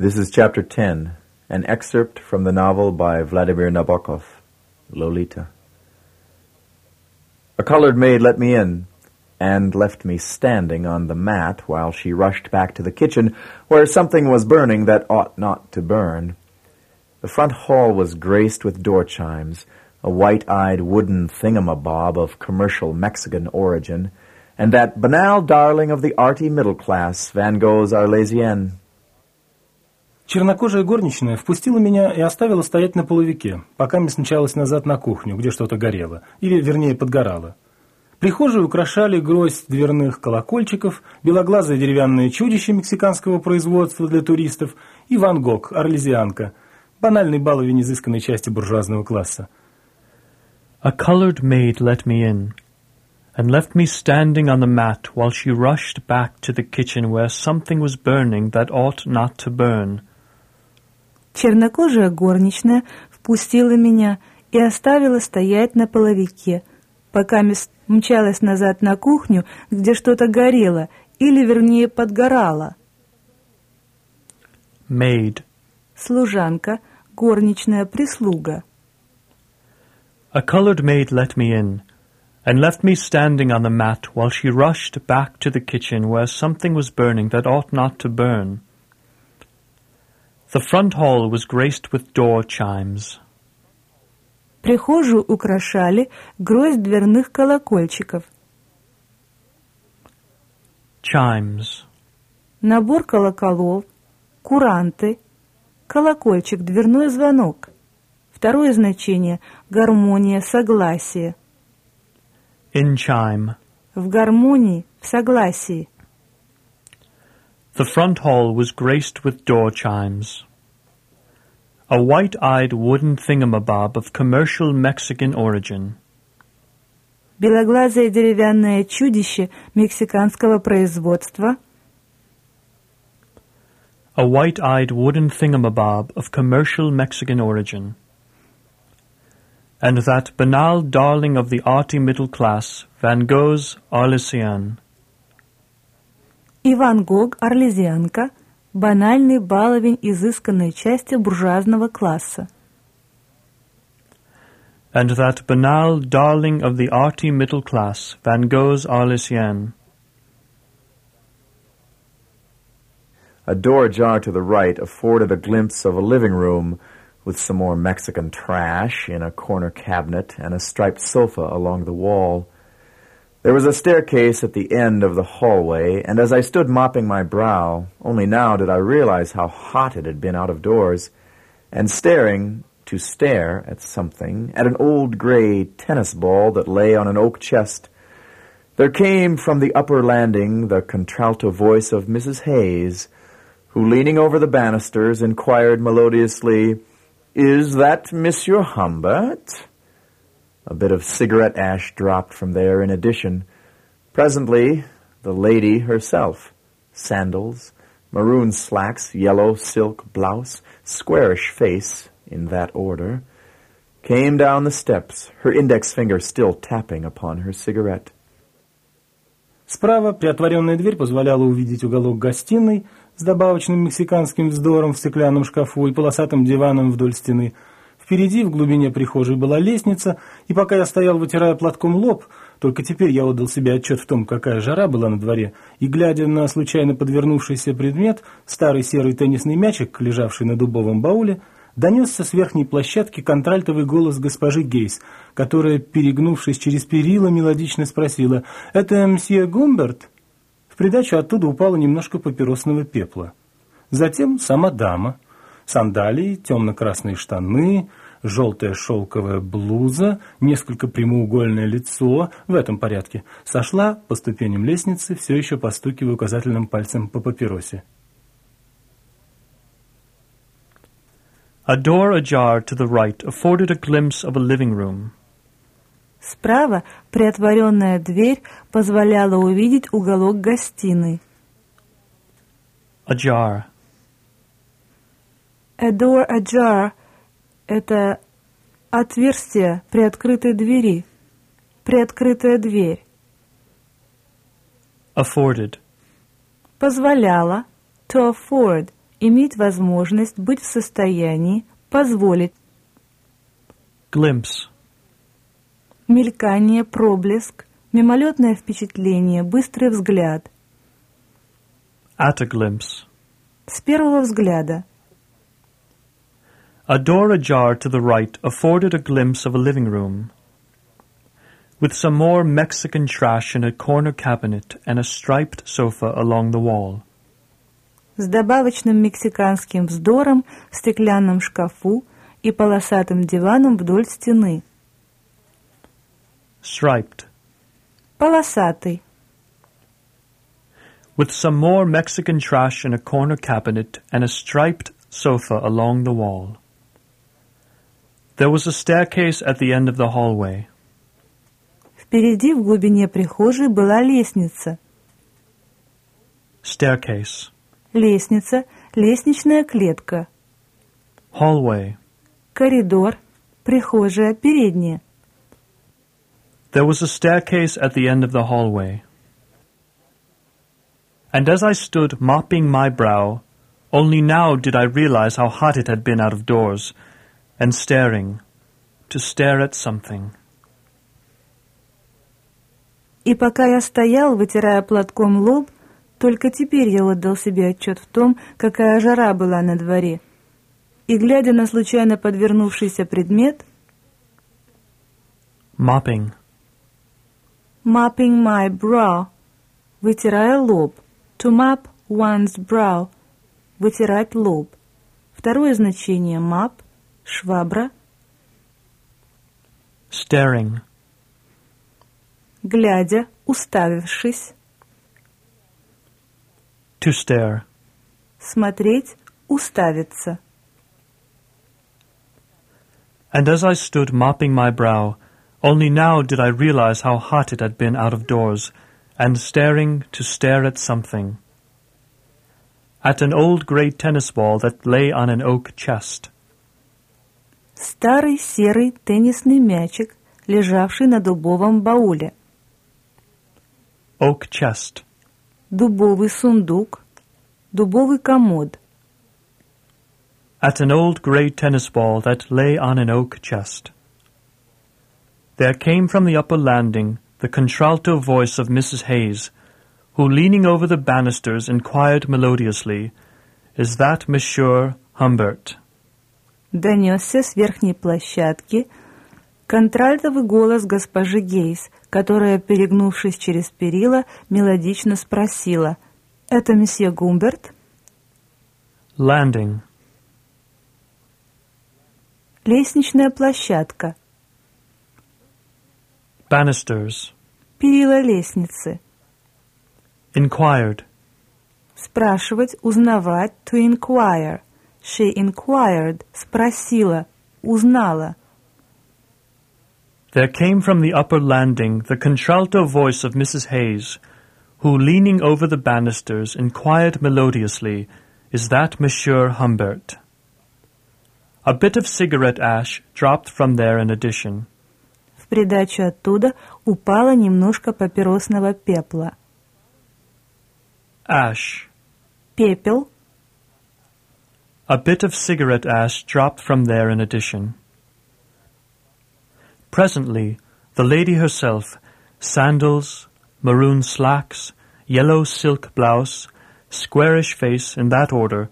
This is chapter 10, an excerpt from the novel by Vladimir Nabokov, Lolita. A colored maid let me in and left me standing on the mat while she rushed back to the kitchen where something was burning that ought not to burn. The front hall was graced with door chimes, a white-eyed wooden thingamabob of commercial Mexican origin, and that banal darling of the arty middle class, Van Gogh's Arlésienne. Чернокожая горничная впустила меня и оставила стоять на половике, пока не смчалась назад на кухню, где что-то горело, или, вернее, подгорало. Прихожую украшали гроздь дверных колокольчиков, белоглазое деревянное чудище мексиканского производства для туристов и Ван Гог, орлезианка, банальный баловень изысканной части буржуазного класса. A colored maid let me in, and left me standing on the mat while she rushed back to the kitchen where something was burning that ought not to burn. Чернокожая горничная впустила меня и оставила стоять на половике, пока мчалась назад на кухню, где что-то горело, или, вернее, подгорало. Maid. Служанка, горничная прислуга. A colored maid let me in, and left me standing on the mat while she rushed back to the kitchen where something was burning that ought not to burn. The front hall was graced with door chimes. Прихожую украшали гроздь дверных колокольчиков. Chimes. Набор колоколов, куранты, колокольчик, дверной звонок. Второе значение – гармония, согласие. In chime. В гармонии, в согласии. The front hall was graced with door chimes. A white-eyed wooden thingamabob of commercial Mexican origin. Белоглазое деревянное чудище мексиканского производства. A white-eyed wooden thingamabob of commercial Mexican origin. And that banal darling of the arty middle class, Van Gogh's Arlésienne. Иван Гог, Орлезианка, банальный баловень изысканной части буржуазного класса. And that banal darling of the arty middle class, Van Gogh's Arlésienne. A door ajar to the right afforded a glimpse of a living room with some more Mexican trash in a corner cabinet and a striped sofa along the wall. There was a staircase at the end of the hallway, and as I stood mopping my brow, only now did I realize how hot it had been out of doors, and staring, to stare at something, at an old gray tennis ball that lay on an oak chest, there came from the upper landing the contralto voice of Mrs. Haze, who, leaning over the banisters, inquired melodiously, Is that Monsieur Humbert? A bit of cigarette ash dropped from there in addition. Presently, the lady herself. Sandals, maroon slacks, yellow silk blouse, squarish face, in that order, came down the steps, her index finger still tapping upon her cigarette. Справа приотворенная дверь позволяла увидеть уголок гостиной с добавочным мексиканским вздором в стеклянном шкафу и полосатым диваном вдоль стены. Впереди, в глубине прихожей, была лестница, и пока я стоял, вытирая платком лоб, только теперь я отдал себе отчет в том, какая жара была на дворе, и, глядя на случайно подвернувшийся предмет, старый серый теннисный мячик, лежавший на дубовом бауле, донесся с верхней площадки контральтовый голос госпожи Гейс, которая, перегнувшись через перила, мелодично спросила «Это мсье Гумберт?» В придачу оттуда упало немножко папиросного пепла. Затем сама дама, сандалии, темно-красные штаны, желтая шелковая блуза, несколько прямоугольное лицо, в этом порядке, сошла по ступеням лестницы, все еще постукивая указательным пальцем по папиросе. A door ajar to the right afforded a glimpse of a living room. Справа приотворенная дверь позволяла увидеть уголок гостиной. Ajar. A door ajar – это отверстие приоткрытой двери, приоткрытая дверь. Afforded. Позволяла – to afford иметь возможность быть в состоянии позволить glimpse, мелькание, проблеск, мимолетное впечатление, быстрый взгляд. at a glimpse. С первого взгляда. A door ajar to the right afforded a glimpse of a living room, with some more Mexican trash in a corner cabinet and a striped sofa along the wall. С добавочным мексиканским вздором в стеклянном шкафу и полосатым диваном вдоль стены. Striped, Полосатый. with some more Mexican trash in a corner cabinet and a striped sofa along the wall. There was a staircase at the end of the hallway. Впереди в глубине прихожей была лестница. Staircase, Лестница, лестничная клетка, hallway. коридор, прихожая, передняя. There was a staircase at the end of the hallway. And as I stood mopping my brow, only now did I realize how hot it had been out of doors, and staring, to stare at something. И пока я стоял, вытирая платком лоб, только теперь я отдал себе отчет в том, какая жара была на дворе. И, глядя на случайно подвернувшийся предмет, Mopping, mopping my brow, вытирая лоб, to mop one's brow, вытирать лоб. Второе значение mop, швабра, staring, глядя, уставившись, to stare. смотреть, уставиться. And as I stood mopping my brow, only now did I realize how hot it had been out of doors, and staring to stare at something. At an old grey tennis ball that lay on an oak chest. старый серый теннисный мячик, лежавший на дубовом бауле. Oak chest. Дубовый сундук, дубовый комод. At an old grey tennis ball that lay on an oak chest. There came from the upper landing the contralto voice of Mrs. Haze, who, leaning over the banisters, inquired melodiously, Is that Monsieur Humbert? Донесся с верхней площадки контральтовый голос госпожи Гейс, которая, перегнувшись через перила, мелодично спросила «Это месье Гумберт?» Landing. Лестничная площадка, Banisters. перила лестницы. Inquired. Спрашивать, узнавать, to inquire. She inquired, спросила, узнала. There came from the upper landing the contralto voice of Mrs. Haze, who, leaning over the banisters, inquired melodiously, Is that Monsieur Humbert? A bit of cigarette ash dropped from there in addition. В придачу оттуда упало немножко папиросного пепла. Ash. Пепел. A bit of cigarette ash dropped from there in addition. Presently, the lady herself, sandals, maroon slacks, yellow silk blouse, squarish face in that order,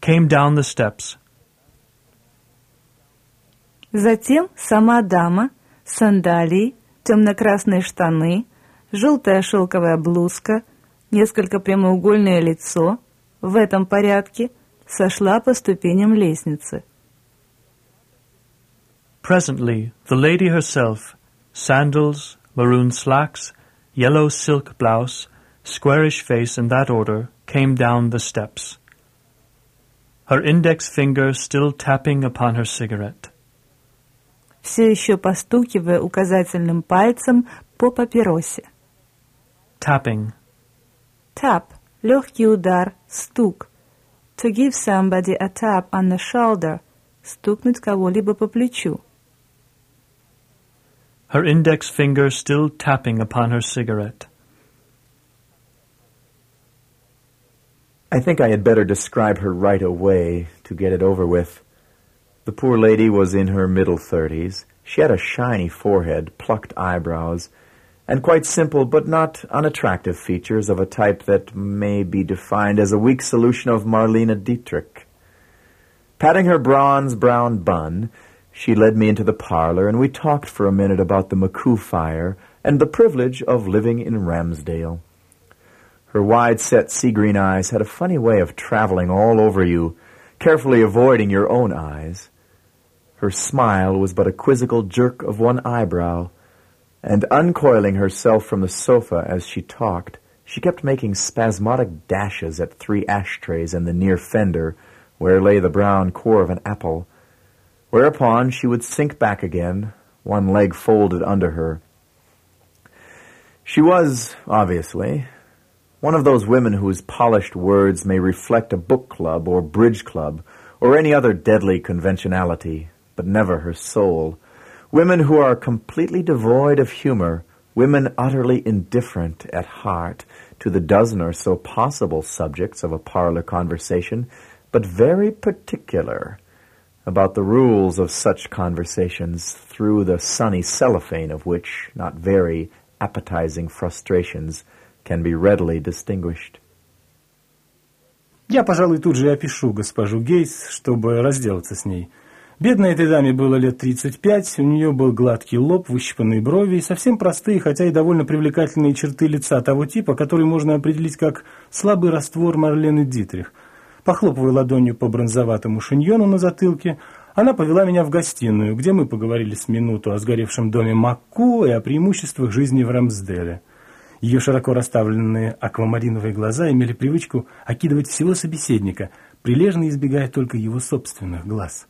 came down the steps, Затем сама дама, сандалии, темно-красные штаны, желтая шелковая блузка, несколько прямоугольное лицо, в этом порядке, сошла по ступеням лестницы. Presently, the lady herself, sandals, maroon slacks, yellow silk blouse, squarish face in that order, came down the steps. Her index finger still tapping upon her cigarette. все еще постукивая указательным пальцем по папиросе. Tapping. Tap – легкий удар, стук. To give somebody a tap on the shoulder – стукнуть кого-либо по плечу. Her index finger still tapping upon her cigarette. I think I had better describe her right away to get it over with. The poor lady was in her middle thirties. She had a shiny forehead, plucked eyebrows, and quite simple but not unattractive features of a type that may be defined as a weak solution of Marlene Dietrich. Patting her bronze brown bun, she led me into the parlor, and we talked for a minute about the McCoo fire and the privilege of living in Ramsdale. Her wide-set sea-green eyes had a funny way of traveling all over you, carefully avoiding your own eyes. Her smile was but a quizzical jerk of one eyebrow, and uncoiling herself from the sofa as she talked, she kept making spasmodic dashes at three ashtrays in the near fender, where lay the brown core of an apple, whereupon she would sink back again, one leg folded under her. She was, obviously, one of those women whose polished words may reflect a book club or bridge club or any other deadly conventionality, but never her soul. Women who are completely devoid of humor, women utterly indifferent at heart to the dozen or so possible subjects of a parlor conversation, but very particular about the rules of such conversations through the sunny cellophane of which not very appetizing frustrations can be readily distinguished. Я, пожалуй, тут же опишу госпожу Гейс, чтобы разделаться с ней. Бедной этой даме было лет 35, у нее был гладкий лоб, выщипанные брови и совсем простые, хотя и довольно привлекательные черты лица того типа, который можно определить как слабый раствор Марлены Дитрих. Похлопывая ладонью по бронзоватому шиньону на затылке, она повела меня в гостиную, где мы поговорили с минуту о сгоревшем доме Макку и о преимуществах жизни в Рамсделе. Ее широко расставленные аквамариновые глаза имели привычку окидывать всего собеседника, прилежно избегая только его собственных глаз.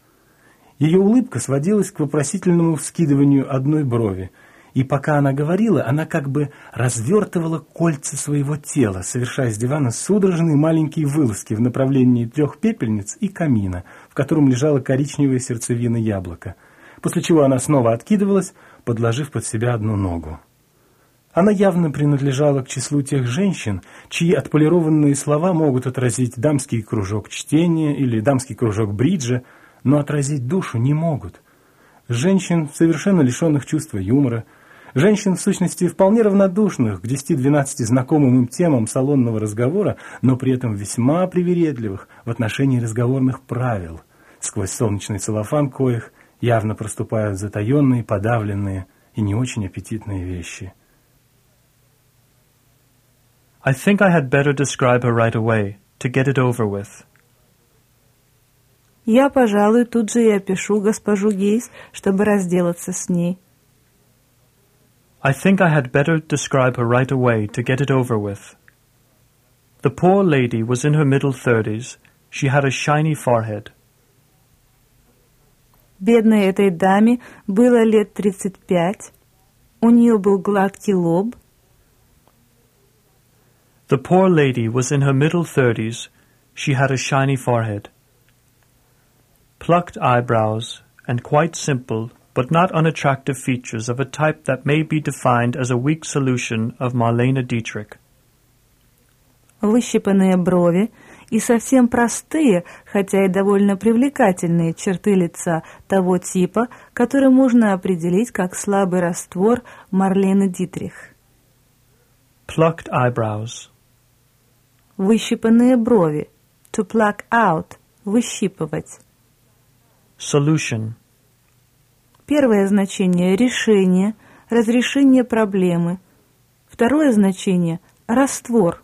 Ее улыбка сводилась к вопросительному вскидыванию одной брови, и пока она говорила, она как бы развертывала кольца своего тела, совершая с дивана судорожные маленькие вылазки в направлении трех пепельниц и камина, в котором лежала коричневая сердцевина яблока, после чего она снова откидывалась, подложив под себя одну ногу. Она явно принадлежала к числу тех женщин, чьи отполированные слова могут отразить дамский кружок чтения или дамский кружок бриджа, но отразить душу не могут. Женщин, совершенно лишенных чувства юмора, женщин, в сущности, вполне равнодушных к 10-12 знакомым им темам салонного разговора, но при этом весьма привередливых в отношении разговорных правил, сквозь солнечный целлофан коих явно проступают затаенные, подавленные и не очень аппетитные вещи – I think I had better describe her right away, to get it over with. Я, пожалуй, тут же и опишу госпожу Гейс, чтобы разделаться с ней. I think I had better describe her right away, to get it over with. The poor lady was in her middle thirties. She had a shiny forehead. Бедной этой даме было лет тридцать пять. У нее был гладкий лоб – The poor lady was in her middle thirties. She had a shiny forehead, plucked eyebrows, and quite simple but not unattractive features of a type that may be defined as a weak solution of Marlene Dietrich. Выщипанные брови и совсем простые, хотя и довольно привлекательные черты лица того типа, который можно определить как слабый раствор Марлены Дитрих. Plucked eyebrows, Выщипанные брови. To pluck out. Выщипывать. Solution. Первое значение – решение, разрешение проблемы. Второе значение – раствор.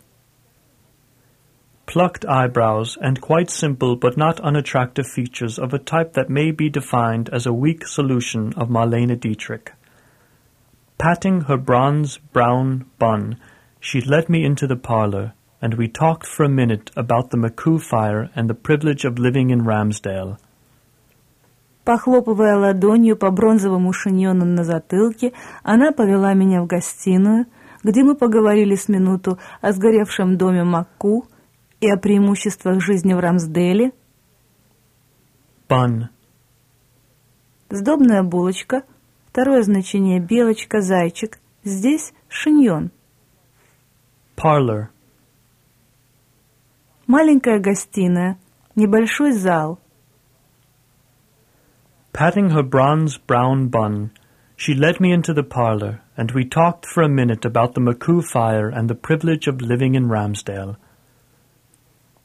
Plucked eyebrows and quite simple but not unattractive features of a type that may be defined as a weak solution of Marlene Dietrich. Patting her bronze brown bun, she led me into the parlor, and we talked for a minute about the McCoo fire and the privilege of living in Ramsdale. Похлопывая ладонью по бронзовому шиньону на затылке, она повела меня в гостиную, где мы поговорили с минуту о сгоревшем доме Макку и о преимуществах жизни в Рамсделе. Bun. Сдобная булочка. Второе значение белочка, зайчик. Здесь шиньон. Parlor. Маленькая гостиная, небольшой зал. Patting her bronze brown bun, she led me into the parlor, and we talked for a minute about the McCoo fire and the privilege of living in Ramsdale.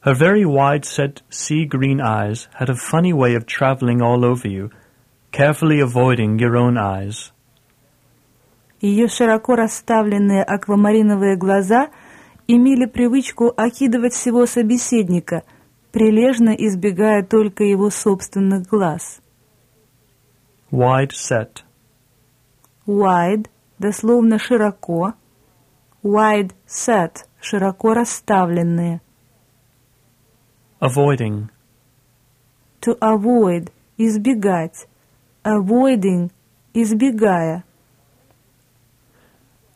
Her very wide-set sea-green eyes had a funny way of traveling all over you, carefully avoiding your own eyes. Ее широко расставленные аквамариновые глаза имели привычку окидывать всего собеседника, прилежно избегая только его собственных глаз. Wide set. Wide, дословно широко. Wide set, широко расставленные. Avoiding. To avoid, избегать. Avoiding, избегая.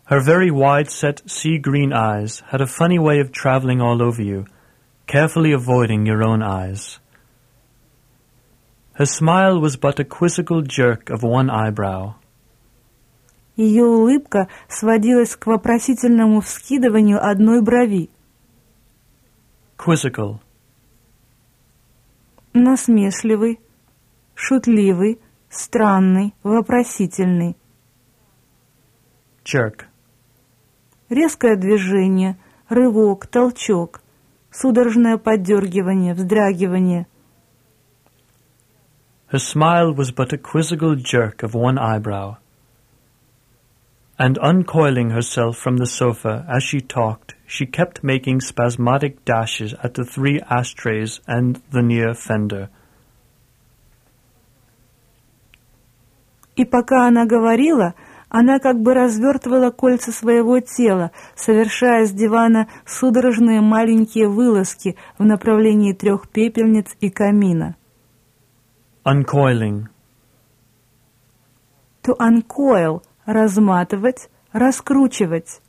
Her very wide-set sea-green eyes had a funny way of travelling all over you, carefully avoiding your own eyes. Her smile was but a quizzical jerk of one eyebrow. Ее улыбка сводилась к вопросительному вскидыванию одной брови. Quizzical. Насмешливый, шутливый, странный, вопросительный. Jerk. Резкое движение, рывок, толчок, судорожное поддергивание, вздрагивание. Her smile was but a quizzical jerk of one eyebrow. And uncoiling herself from the sofa as she talked, she kept making spasmodic dashes at the three ashtrays and the near fender. И пока она говорила, она как бы развертывала кольца своего тела, совершая с дивана судорожные маленькие вылазки в направлении трех пепельниц и камина. Uncoiling. To uncoil – разматывать, раскручивать.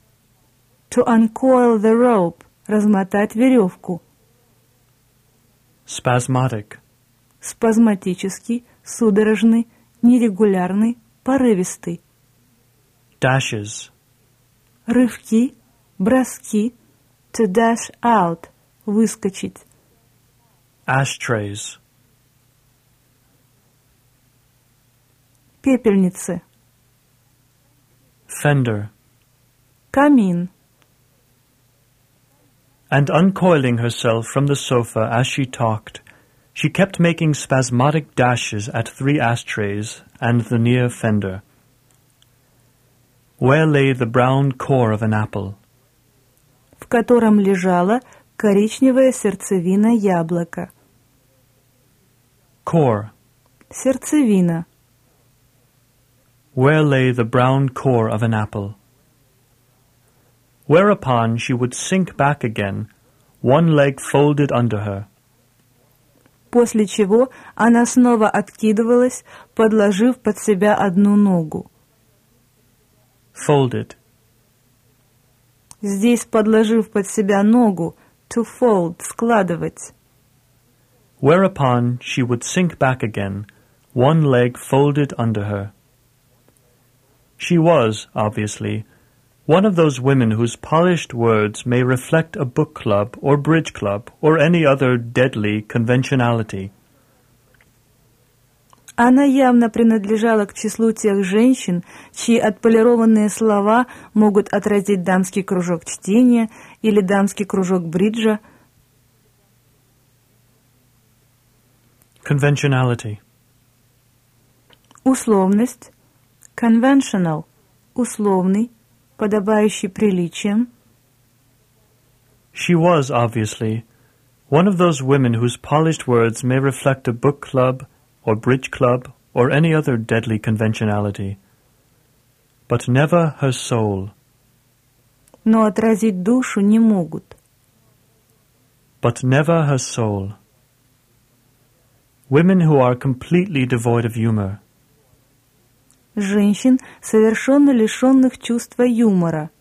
To uncoil the rope – размотать веревку. Spasmodic. Спазматический, судорожный, нерегулярный, порывистый. Dashes. Рывки, броски. To dash out – выскочить. Ashtrays. Пепельницы. Fender. Камин. And uncoiling herself from the sofa as she talked, she kept making spasmodic dashes at three ashtrays and the near fender. Where lay the brown core of an apple? в котором лежала коричневая сердцевина яблока. Core. Сердцевина. Where lay the brown core of an apple? Whereupon she would sink back again, one leg folded under her. После чего она снова откидывалась, подложив под себя одну ногу. Folded. Здесь подложив под себя ногу, to fold, складывать. Whereupon she would sink back again, one leg folded under her. She was, obviously, one of those women whose polished words may reflect a book club or bridge club or any other deadly conventionality. Она явно принадлежала к числу тех женщин, чьи отполированные слова могут отразить дамский кружок чтения или дамский кружок бриджа. Conventionality. Условность. Conventional. Условный, подобающий приличиям. She was, obviously, one of those women whose polished words may reflect a book club or bridge club or any other deadly conventionality, but never her soul, но отразить душу не могут. but never her soul. Women who are completely devoid of humor, Женщин, совершенно лишенных чувства юмора,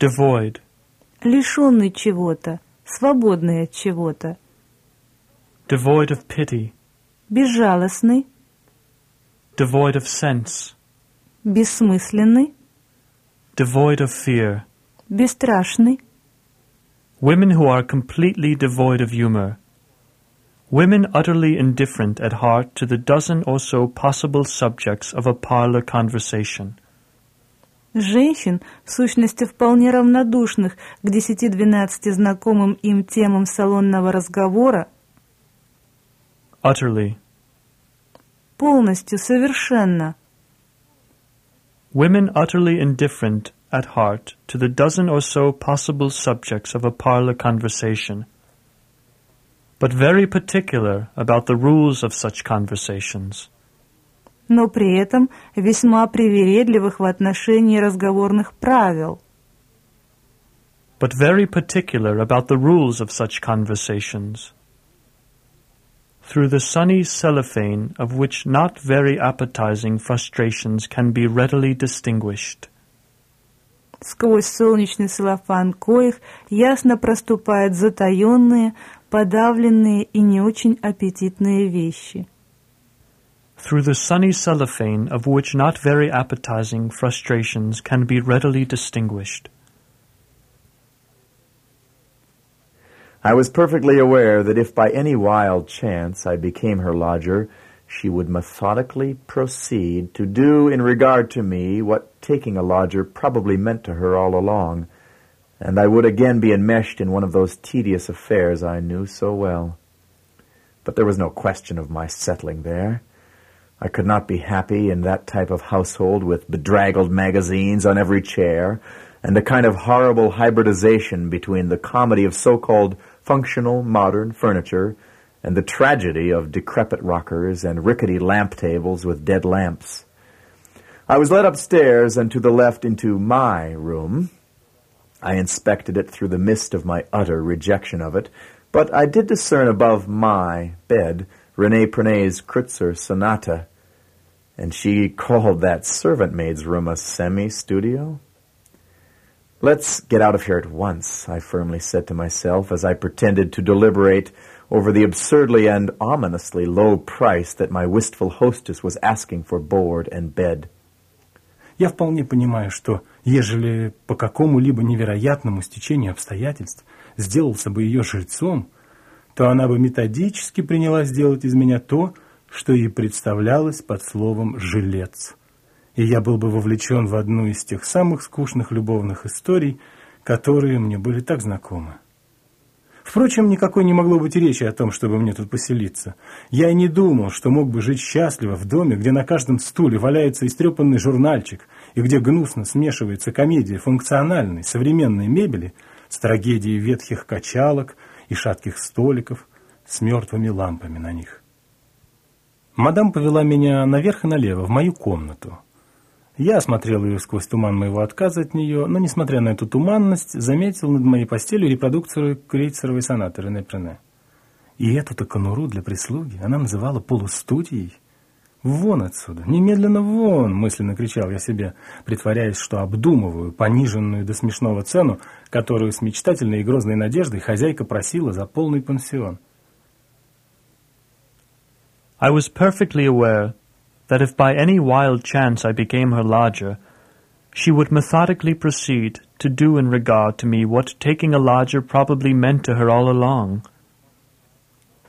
devoid, лишенный чего-то, свободный от чего-то, devoid of pity, безжалостный, devoid of sense, бессмысленный, devoid of fear, бесстрашный, Women who are completely devoid of humor. Women utterly indifferent at heart to the dozen or so possible subjects of a parlor conversation. Женщин, в сущности, вполне равнодушных к десяти-двенадцати знакомым им темам салонного разговора, Utterly. полностью, совершенно. Women utterly indifferent at heart to the dozen or so possible subjects of a parlor conversation, but very particular about the rules of such conversations. но при этом весьма привередливых в отношении разговорных правил. but very particular about the rules of such conversations. Through the sunny cellophane of which not very appetizing frustrations can be readily distinguished. Сквозь солнечный целлофан коих ясно проступают затаенные, подавленные и не очень аппетитные вещи. Through the sunny cellophane of which not very appetizing frustrations can be readily distinguished. I was perfectly aware that if by any wild chance I became her lodger, she would methodically proceed to do in regard to me what taking a lodger probably meant to her all along, and I would again be enmeshed in one of those tedious affairs I knew so well. But there was no question of my settling there. I could not be happy in that type of household with bedraggled magazines on every chair, and a kind of horrible hybridization between the comedy of so-called functional modern furniture and the tragedy of decrepit rockers and rickety lamp tables with dead lamps. I was led upstairs and to the left into my room. I inspected it through the mist of my utter rejection of it, but I did discern above my bed Rene Prinet's Kreutzer Sonata, and she called that servant maid's room a semi studio? Let's get out of here at once, I firmly said to myself as I pretended to deliberate over the absurdly and ominously low price that my wistful hostess was asking for board and bed. Я вполне понимаю, что ежели по какому-либо невероятному стечению обстоятельств сделался бы ее жильцом, то она бы методически принялась делать из меня то, что ей представлялось под словом «жилец». И я был бы вовлечен в одну из тех самых скучных любовных историй, которые мне были так знакомы. Впрочем, никакой не могло быть речи о том, чтобы мне тут поселиться. Я и не думал, что мог бы жить счастливо в доме, где на каждом стуле валяется истрепанный журнальчик и где гнусно смешивается комедия функциональной, современной мебели с трагедией ветхих качалок и шатких столиков с мертвыми лампами на них. Мадам повела меня наверх и налево, в мою комнату. Я осмотрел ее сквозь туман моего отказа от нее, но, несмотря на эту туманность, заметил над моей постелью репродукцию крейцеровой сонаты Рене Прене. И эту-то конуру для прислуги она называла полустудией. «Вон отсюда! Немедленно вон!» — мысленно кричал я себе, притворяясь, что обдумываю пониженную до смешного цену, которую с мечтательной и грозной надеждой хозяйка просила за полный пансион. I was perfectly aware that if by any wild chance I became her lodger, she would methodically proceed to do in regard to me what taking a lodger probably meant to her all along.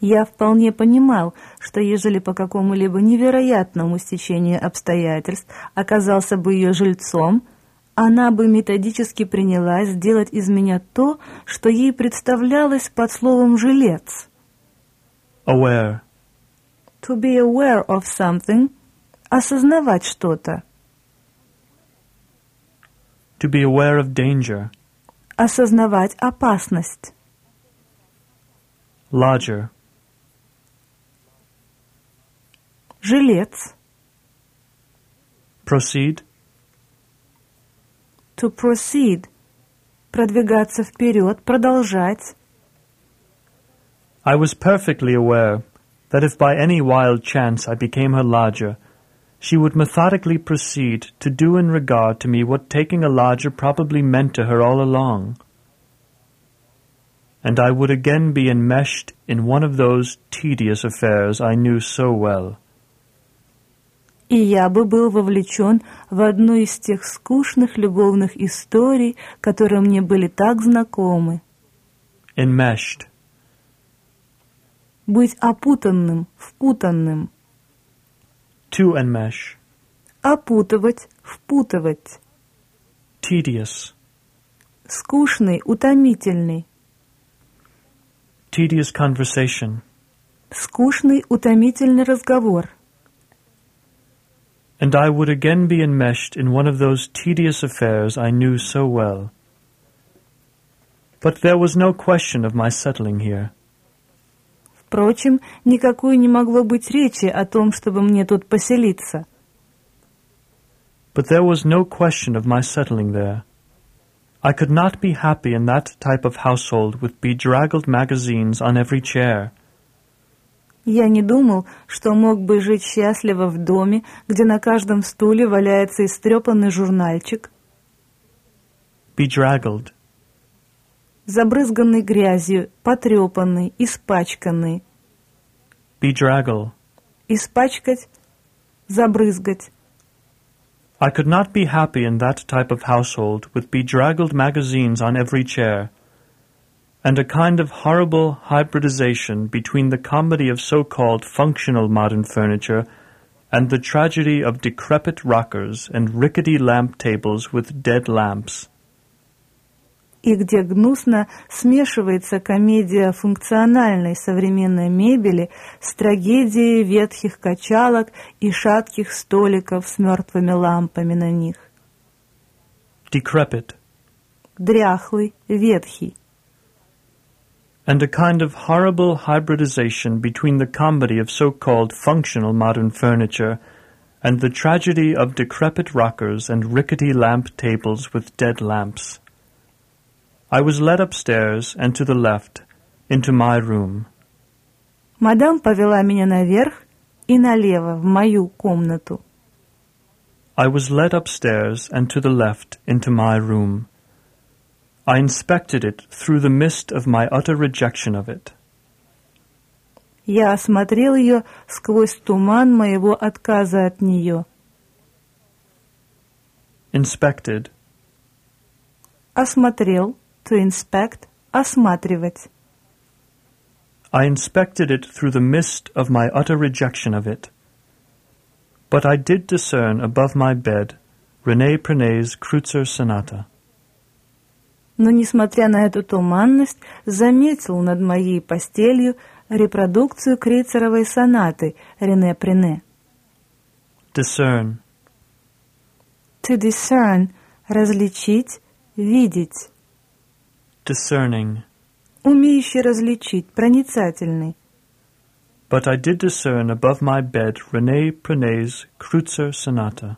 Я вполне понимал, что ежели по какому-либо невероятному стечению обстоятельств оказался бы ее жильцом, она бы методически принялась сделать из меня то, что ей представлялось под словом «жилец». Aware. To be aware of something – осознавать что-то, To be aware of danger. осознавать опасность. Lodger. Жилец. Proceed. To proceed – продвигаться вперед, продолжать. I was perfectly aware that if by any wild chance I became her lodger, she would methodically proceed to do in regard to me what taking a lodger probably meant to her all along. And I would again be enmeshed in one of those tedious affairs I knew so well. И я бы был вовлечен в одну из тех скучных любовных историй, которые мне были так знакомы. enmeshed, Быть опутанным, впутанным. to enmesh, Опутывать, впутывать. tedious, Скучный, утомительный. tedious conversation, Скучный, утомительный разговор. and I would again be enmeshed in one of those tedious affairs I knew so well. But there was no question of my settling here. Впрочем, никакой не могло быть речи о том, чтобы мне тут поселиться. But there was no question of my settling there. I could not be happy in that type of household with bedraggled magazines on every chair. Я не думал, что мог бы жить счастливо в доме, где на каждом стуле валяется истрепанный журнальчик, Bedraggled, забрызганный грязью, потрепанный, испачканный. bedraggle. Испачкать, забрызгать. I could not be happy in that type of household with bedraggled magazines on every chair, and a kind of horrible hybridization between the comedy of so-called functional modern furniture and the tragedy of decrepit rockers and rickety lamp tables with dead lamps. и где гнусно смешивается комедия функциональной современной мебели с трагедией ветхих качалок и шатких столиков с мертвыми лампами на них. Decrepit, Дряхлый, ветхий. and a kind of horrible hybridization between the comedy of so-called functional modern furniture and the tragedy of decrepit rockers and rickety lamp tables with dead lamps. I was led upstairs and to the left into my room. Мадам повела меня наверх и налево в мою комнату. I was led upstairs and to the left into my room. I inspected it through the mist of my utter rejection of it. Я осмотрел ее сквозь туман моего отказа от нее. Inspected. Осмотрел. To inspect. Осматривать. I inspected it through the mist of my utter rejection of it. But I did discern above my bed Rene Prinet's Kreutzer Sonata. Но, несмотря на эту туманность, заметил над моей постелью репродукцию крейцеровой сонаты Рене Прене. Discern, To discern – различить, видеть. discerning. Умеющий различить, проницательный. But I did discern above my bed Rene Prenet's Kreutzer Sonata.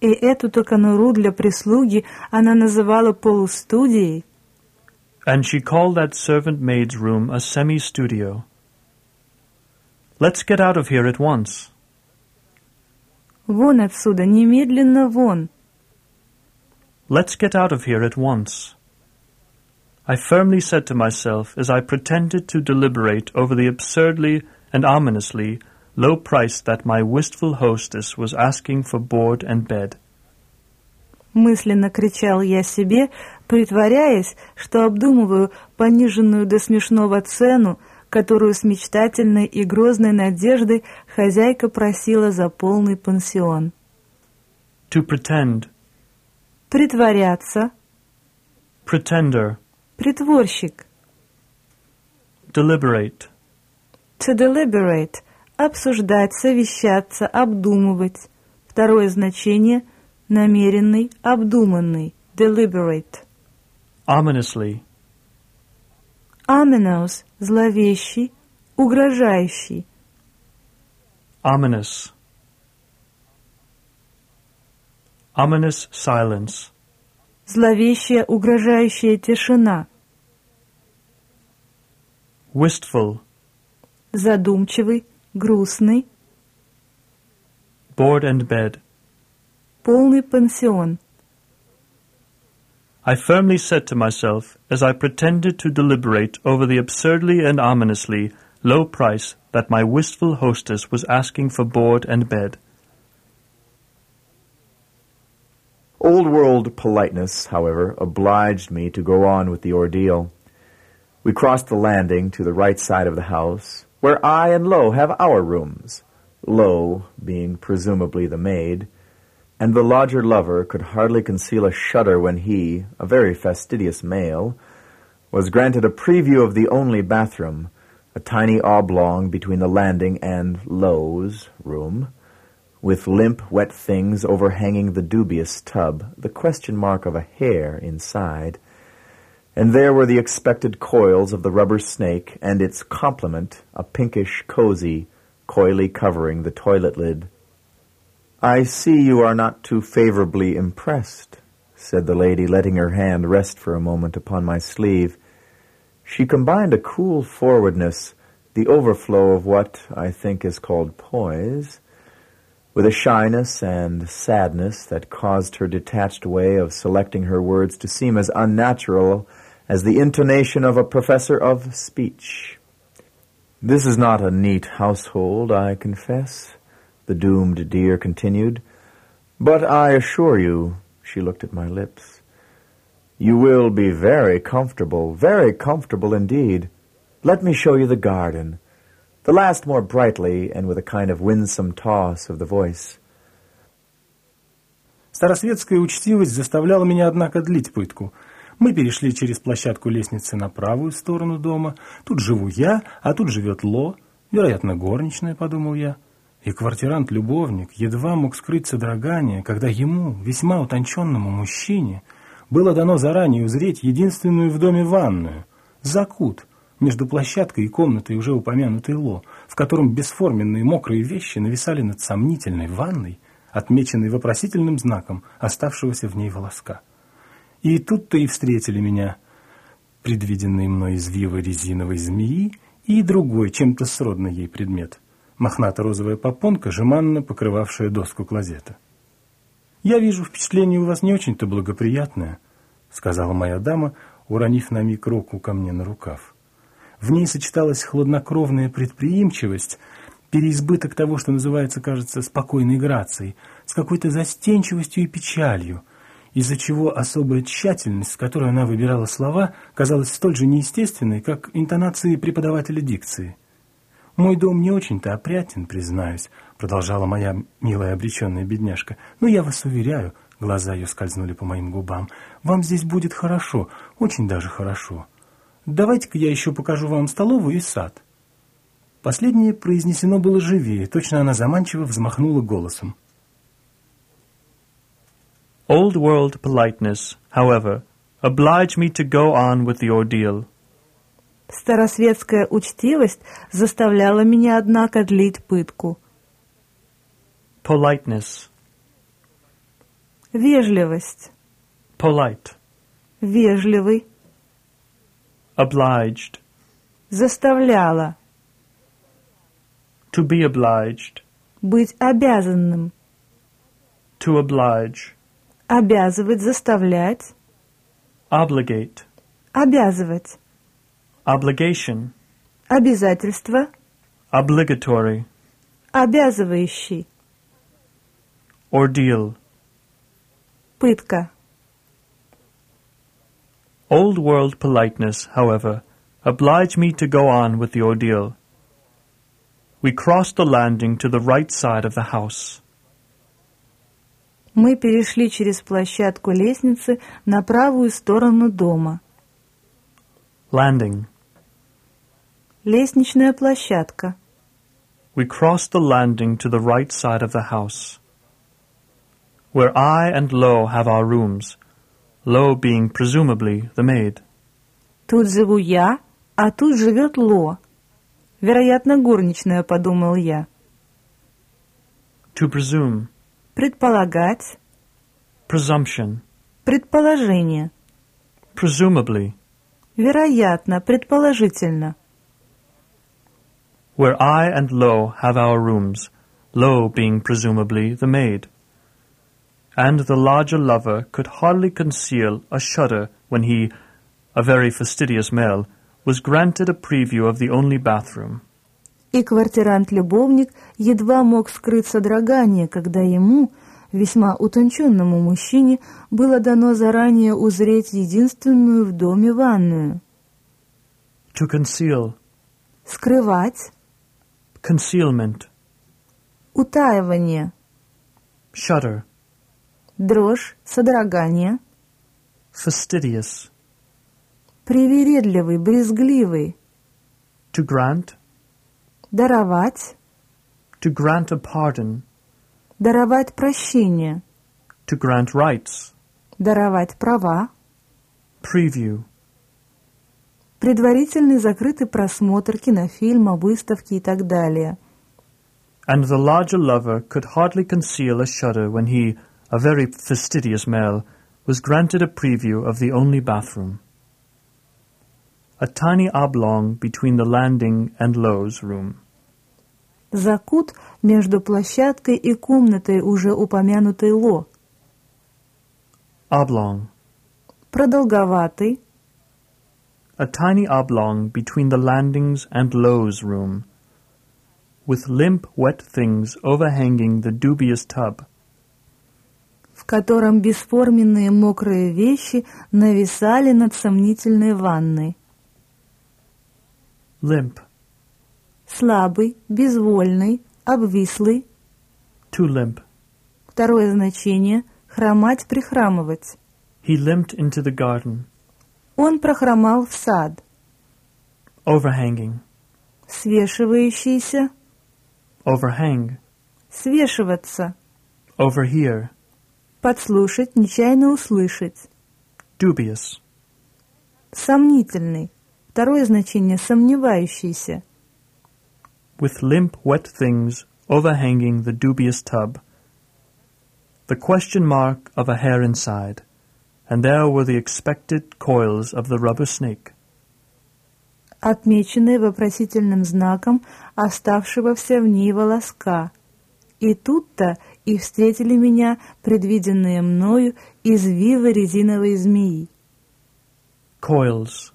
И эту-то конуру для прислуги она называла полустудией. And she called that servant maid's room a semi-studio. Let's get out of here at once. Вон отсюда, немедленно вон. Let's get out of here at once. I firmly said to myself as I pretended to deliberate over the absurdly and ominously low price that my wistful hostess was asking for board and bed. Мысленно кричал я себе, притворяясь, что обдумываю пониженную до смешного цену, которую с мечтательной и грозной надеждой хозяйка просила за полный пансион. To pretend, Притворяться, pretender, притворщик. deliberate, To deliberate – обсуждать, совещаться, обдумывать. Второе значение – намеренный, обдуманный, deliberate. ominously, Ominous – зловещий, угрожающий. ominous. Ominous silence, Зловещая, угрожающая тишина. wistful, Задумчивый, грустный, board and bed. полный пансион. I firmly said to myself, as I pretended to deliberate over the absurdly and ominously low price that my wistful hostess was asking for board and bed. Old world politeness, however, obliged me to go on with the ordeal. We crossed the landing to the right side of the house, where I and Lo have our rooms, Lo being presumably the maid, and the lodger lover could hardly conceal a shudder when he, a very fastidious male, was granted a preview of the only bathroom, a tiny oblong between the landing and Lo's room, with limp, wet things overhanging the dubious tub, the question mark of a hair inside. And there were the expected coils of the rubber snake and its complement, a pinkish cozy, coyly covering the toilet lid. I see you are not too favorably impressed, said the lady, letting her hand rest for a moment upon my sleeve. She combined a cool forwardness, the overflow of what I think is called poise, with a shyness and sadness that caused her detached way of selecting her words to seem as unnatural as the intonation of a professor of speech. This is not a neat household, I confess, the doomed dear continued, but I assure you, she looked at my lips, you will be very comfortable, very comfortable indeed. Let me show you the garden. The last more brightly and with a kind of winsome toss of the voice. Старосветская учтивость заставляла меня, однако, длить пытку — Мы перешли через площадку лестницы на правую сторону дома. Тут живу я, а тут живет Ло. Вероятно, горничная, подумал я. И квартирант-любовник едва мог скрыть содрогание, когда ему, весьма утонченному мужчине, было дано заранее узреть единственную в доме ванную, закут, между площадкой и комнатой уже упомянутой Ло, в котором бесформенные мокрые вещи нависали над сомнительной ванной, отмеченной вопросительным знаком оставшегося в ней волоска. И тут-то и встретили меня предвиденные мной извивы резиновой змеи и другой, чем-то сродный ей предмет — мохнато-розовая попонка, жеманно покрывавшая доску клозета. «Я вижу, впечатление у вас не очень-то благоприятное», — сказала моя дама, уронив на миг руку ко мне на рукав. В ней сочеталась хладнокровная предприимчивость, переизбыток того, что называется, кажется, спокойной грацией, с какой-то застенчивостью и печалью, из-за чего особая тщательность, с которой она выбирала слова, казалась столь же неестественной, как интонации преподавателя дикции. «Мой дом не очень-то опрятен, признаюсь», — продолжала моя милая обреченная бедняжка, «но я вас уверяю, глаза ее скользнули по моим губам, вам здесь будет хорошо, очень даже хорошо». Давайте-ка я еще покажу вам столовую и сад». Последнее произнесено было живее, точно она заманчиво взмахнула голосом. Old world politeness, however, obliged me to go on with the ordeal. Старосветская учтивость заставляла меня, однако, длить пытку. Politeness. Вежливость. Polite. Вежливый. Obliged. Заставляла. To be obliged. Быть обязанным. To oblige. Обязывать, заставлять. Obligate. Обязывать. Obligation. Обязательство. Obligatory. Обязывающий. Ordeal. Пытка. Old world politeness, however, obliged me to go on with the ordeal. We crossed the landing to the right side of the house. Мы перешли через площадку лестницы на правую сторону дома. Landing. Лестничная площадка. We crossed the landing to the right side of the house. Where I and Lo have our rooms, Lo being presumably the maid. Тут живу я, а тут живет Ло. Вероятно, горничная, подумал я. To presume. Предполагать. Presumption. Предположение. Presumably. Вероятно, предположительно. Where I and Lo have our rooms, Lo being presumably the maid. And the larger lover could hardly conceal a shudder when he, a very fastidious male, was granted a preview of the only bathroom. И квартирант-любовник едва мог скрыть содрогание, когда ему, весьма утонченному мужчине было дано заранее узреть единственную в доме ванную. To conceal. Скрывать, Concealment. утаивание, Shudder. дрожь, содрогание, Fastidious. привередливый, брезгливый, To grant. даровать, To grant a pardon. даровать прощение, To grant rights. даровать права, Preview. предварительный закрытый просмотр кинофильма, выставки и так далее. And the larger lover could hardly conceal a shudder when he, a very fastidious male, was granted a preview of the only bathroom. a tiny oblong between the landing and Lo's room. Закут между площадкой и комнатой уже упомянутой Ло. Oblong. Продолговатый. A tiny oblong between the landings and Lo's room, with limp, wet things overhanging the dubious tub. в котором бесформенные мокрые вещи нависали над сомнительной ванной. Limp. Слабый, безвольный, обвислый. Too limp. Второе значение – хромать, прихрамывать. He limped into the garden. Он прохромал в сад. Overhanging. Свешивающийся, Overhang. свешиваться. Overhear. Подслушать, нечаянно услышать. Dubious. Сомнительный. Второе значение – сомневающийся. with limp, wet things overhanging the dubious tub. The question mark of a hair inside, and there were the expected coils of the rubber snake. отмеченные вопросительным знаком оставшегося в ней волоска. И тут-то и встретили меня предвиденные мною извивы резиновой змеи. Coils.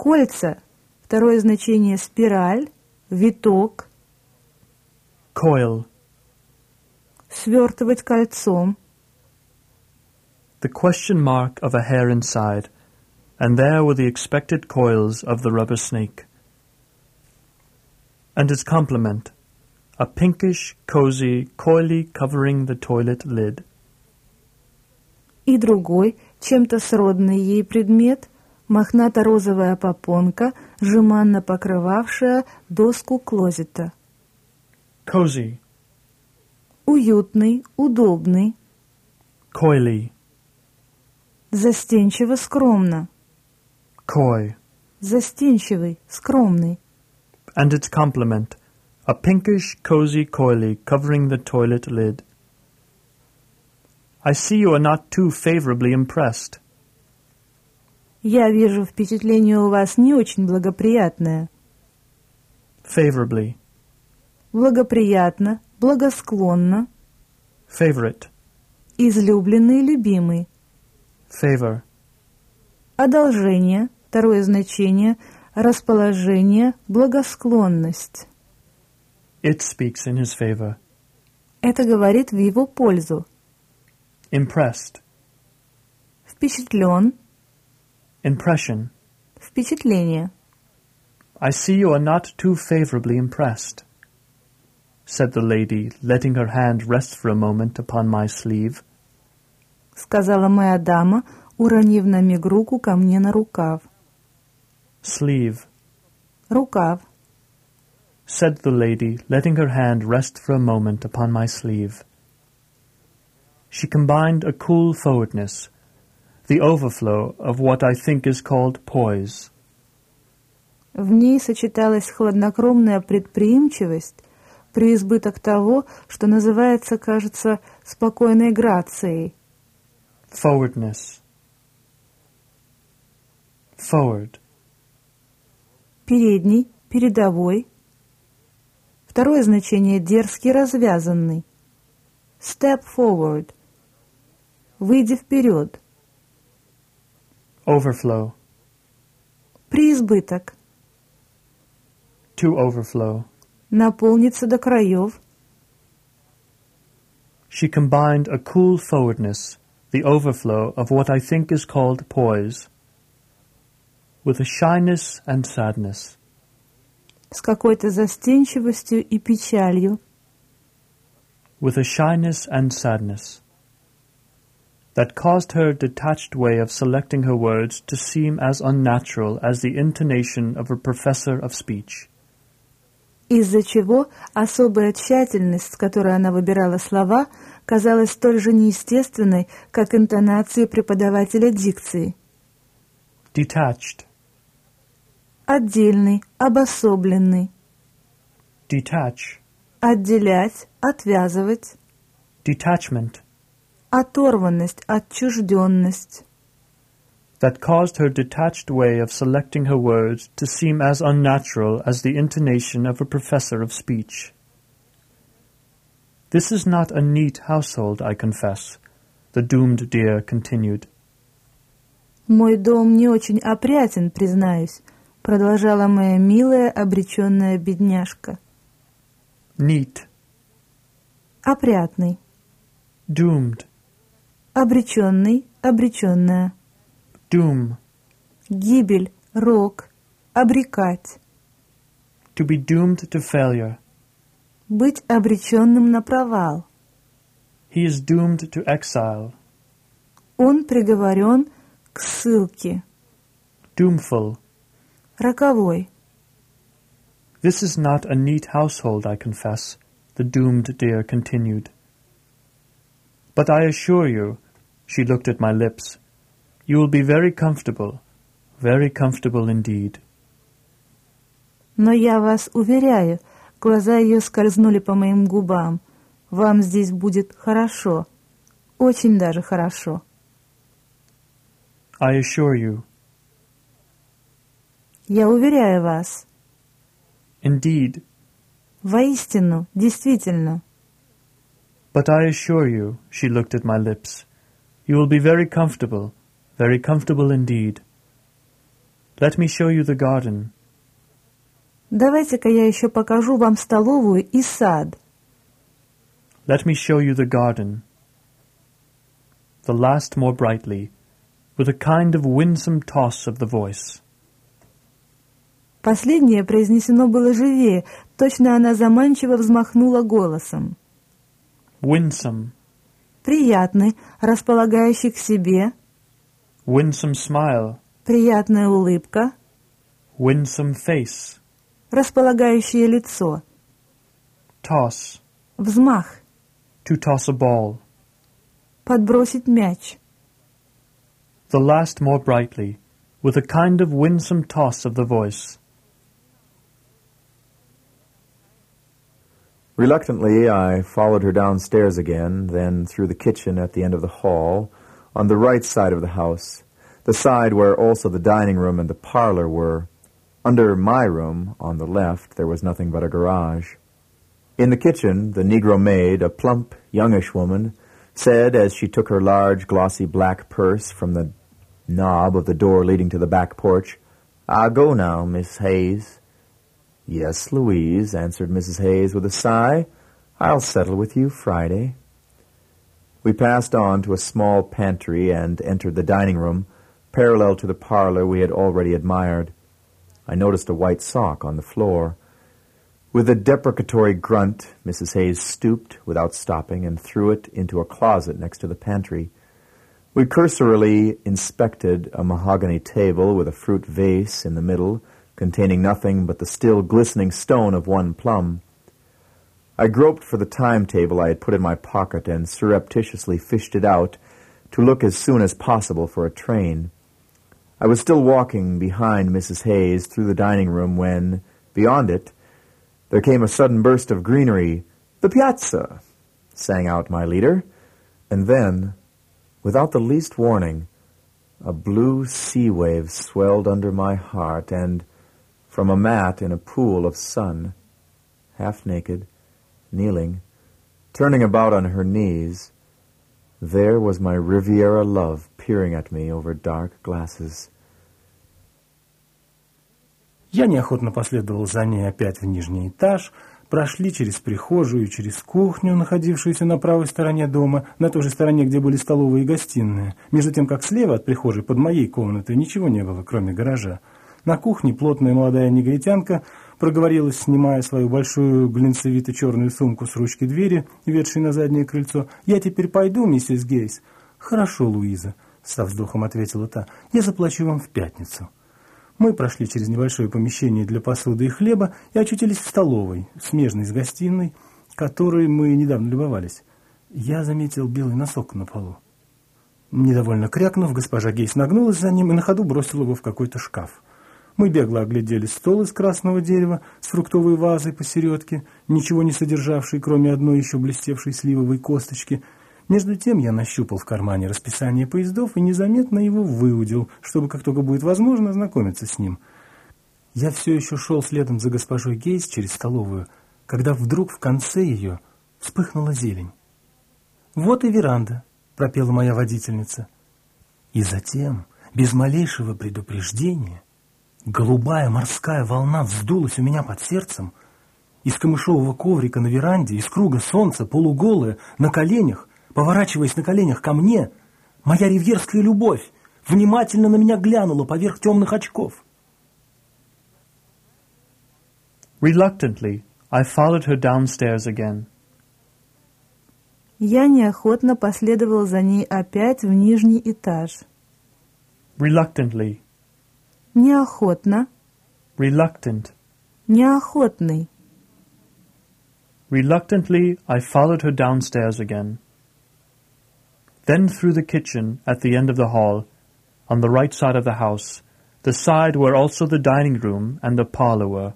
Кольца. Второе значение спираль, виток, Coil. свертывать кольцом. The question mark of a hair inside, and there were the expected coils of the rubber snake. And its complement, a pinkish, cozy, coily covering the toilet lid. И другой, чем-то сродный ей предмет, мохнато-розовая попонка, жеманно покрывавшая доску клозета. Cozy, Уютный, удобный, coily, застенчиво скромно. coy. Застенчивый, скромный. and its complement, a pinkish, cozy coily covering the toilet lid. I see you are not too favorably impressed. Я вижу, впечатление у вас не очень благоприятное. Favorably. Благоприятно, благосклонно, Favorite. излюбленный, любимый. Favor. Одолжение, второе значение, расположение, благосклонность. It speaks in his favor. Это говорит в его пользу. Impressed. Впечатлен, Impression. впечатление. I see you are not too favorably impressed, said the lady, letting her hand rest for a moment upon my sleeve. Сказала моя дама, уронив на миг руку ко мне на рукав. Sleeve, Рукав. said the lady, letting her hand rest for a moment upon my sleeve. She combined a cool forwardness, the overflow of what I think is called poise, В ней сочеталась хладнокровная предприимчивость, преизбыток того, что называется, кажется, спокойной грацией. forwardness. Forward, Передний, передовой. Второе значение дерзкий, развязанный. Step forward. Выйди вперед. overflow, Преизбыток. to overflow, Наполниться до краев. she combined a cool forwardness, the overflow of what I think is called poise, with a shyness and sadness, С какой-то застенчивостью и печалью, with a shyness and sadness, that caused her detached way of selecting her words to seem as unnatural as the intonation of a professor of speech. из-за чего особая тщательность, с которой она выбирала слова, казалась столь же неестественной, как интонации преподавателя дикции. Detached, Отдельный, обособленный, detach, отделять, отвязывать, detachment, оторванность, отчужденность. that caused her detached way of selecting her words to seem as unnatural as the intonation of a professor of speech. This is not a neat household, I confess, the doomed dear continued. «Мой дом не очень опрятен, признаюсь», — продолжала моя милая обреченная бедняжка. Neat, «Опрятный, doomed, Обреченный, обреченная, doom, гибель, рок, обрекать, to be doomed to failure. быть обреченным на провал. He is doomed to exile, Он приговорен к ссылке, doomful. роковой. This is not a neat household, I confess, the doomed dear continued. But I assure you, she looked at my lips, you will be very comfortable, very comfortable indeed. Но я вас уверяю, глаза ее скользнули по моим губам. Вам здесь будет хорошо, очень даже хорошо. I assure you, Я уверяю вас, indeed, воистину, действительно. but I assure you, she looked at my lips, you will be very comfortable, very comfortable indeed. Let me show you the garden. Давайте-ка я еще покажу вам столовую и сад. Let me show you the garden. The last more brightly, with a kind of winsome toss of the voice. Последнее произнесено было живее, точно она заманчиво взмахнула голосом. Winsome, Приятный, располагающий к себе, winsome smile, приятная улыбка, winsome face, располагающее лицо, toss, взмах, to toss a ball. подбросить мяч. The last more brightly, with a kind of winsome toss of the voice. Reluctantly, I followed her downstairs again, then through the kitchen at the end of the hall, on the right side of the house, the side where also the dining room and the parlor were. Under my room, on the left, there was nothing but a garage. In the kitchen, the Negro maid, a plump, youngish woman, said as she took her large, glossy black purse from the knob of the door leading to the back porch, I'll go now, Miss Haze. Yes, Louise, answered Mrs. Haze with a sigh. I'll settle with you Friday. We passed on to a small pantry and entered the dining room, parallel to the parlor we had already admired. I noticed a white sock on the floor. With a deprecatory grunt, Mrs. Haze stooped without stopping and threw it into a closet next to the pantry. We cursorily inspected a mahogany table with a fruit vase in the middle, containing nothing but the still glistening stone of one plum. I groped for the timetable I had put in my pocket and surreptitiously fished it out to look as soon as possible for a train. I was still walking behind Mrs. Haze through the dining room when, beyond it, there came a sudden burst of greenery. The piazza! sang out my leader, and then, without the least warning, a blue sea wave swelled under my heart, and from a mat in a pool of sun, half naked, kneeling, turning about on her knees, there was my Riviera love peering at me over dark glasses. Я неохотно последовал за ней опять в нижний этаж, прошли через прихожую через кухню, находившуюся на правой стороне дома, на той же стороне, где были столовые и гостиные, между тем, как слева от прихожей под моей комнатой ничего не было, кроме гаража. На кухне плотная молодая негритянка проговорилась, снимая свою большую глинцевито-черную сумку с ручки двери, ведшей на заднее крыльцо. «Я теперь пойду, миссис Гейс». «Хорошо, Луиза», — со вздохом ответила та. «Я заплачу вам в пятницу». Мы прошли через небольшое помещение для посуды и хлеба и очутились в столовой, смежной с гостиной, которой мы недавно любовались. Я заметил белый носок на полу. Недовольно крякнув, госпожа Гейс нагнулась за ним и на ходу бросила его в какой-то шкаф. Мы бегло оглядели стол из красного дерева с фруктовой вазой посередке, ничего не содержавшей, кроме одной еще блестевшей сливовой косточки – между тем я нащупал в кармане расписание поездов и незаметно его выудил, чтобы как только будет возможно ознакомиться с ним. Я все еще шел следом за госпожой Гейс через столовую, когда вдруг в конце ее вспыхнула зелень. «Вот и веранда», — пропела моя водительница. И затем, без малейшего предупреждения, голубая морская волна вздулась у меня под сердцем, из камышового коврика на веранде, из круга солнца, полуголая, на коленях, поворачиваясь на коленях ко мне, моя ривьерская любовь внимательно на меня глянула поверх темных очков. Reluctantly, I followed her downstairs again. Я неохотно последовал за ней опять в нижний этаж. Reluctantly, Неохотно, reluctant. неохотный. Reluctantly, I followed her downstairs again. Then through the kitchen at the end of the hall, on the right side of the house, the side where also the dining room and the parlor were.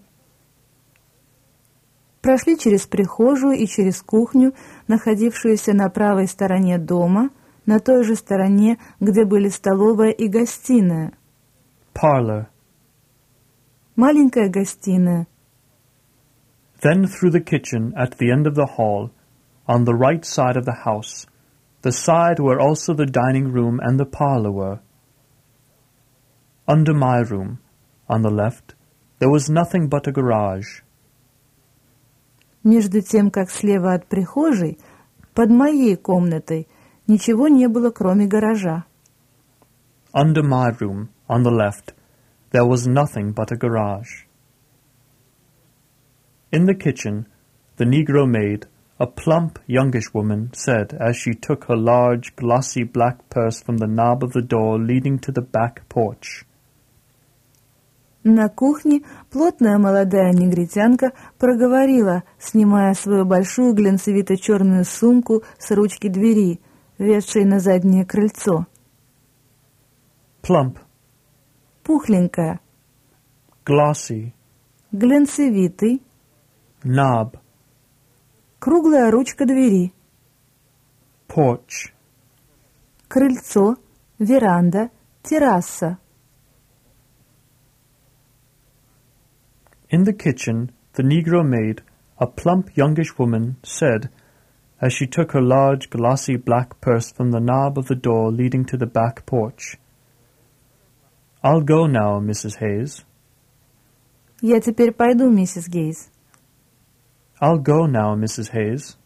Прошли через прихожую и через кухню, находившуюся на правой стороне дома, на той же стороне, где были столовая и гостиная. Parlor. Маленькая гостиная. Then through the kitchen at the end of the hall, on the right side of the house, the side where also the dining room and the parlor were. Under my room, on the left, there was nothing but a garage. Между тем, как слева от прихожей, под моей комнатой, ничего не было, кроме гаража. Under my room, on the left, there was nothing but a garage. In the kitchen, the Negro maid, a plump, youngish woman, said as she took her large, glossy black purse from the knob of the door leading to the back porch. На кухне плотная молодая негритянка проговорила, снимая свою большую глянцевито-черную сумку с ручки двери, ведшей на заднее крыльцо. Plump, Пухленькая, glossy, глянцевитый, knob, круглая ручка двери, porch, крыльцо, веранда, терраса. In the kitchen, the Negro maid, a plump youngish woman, said, as she took her large, glossy black purse from the knob of the door leading to the back porch, I'll go now, Mrs. Haze. Я теперь пойду, миссис Гейс. I'll go now, Mrs. Haze.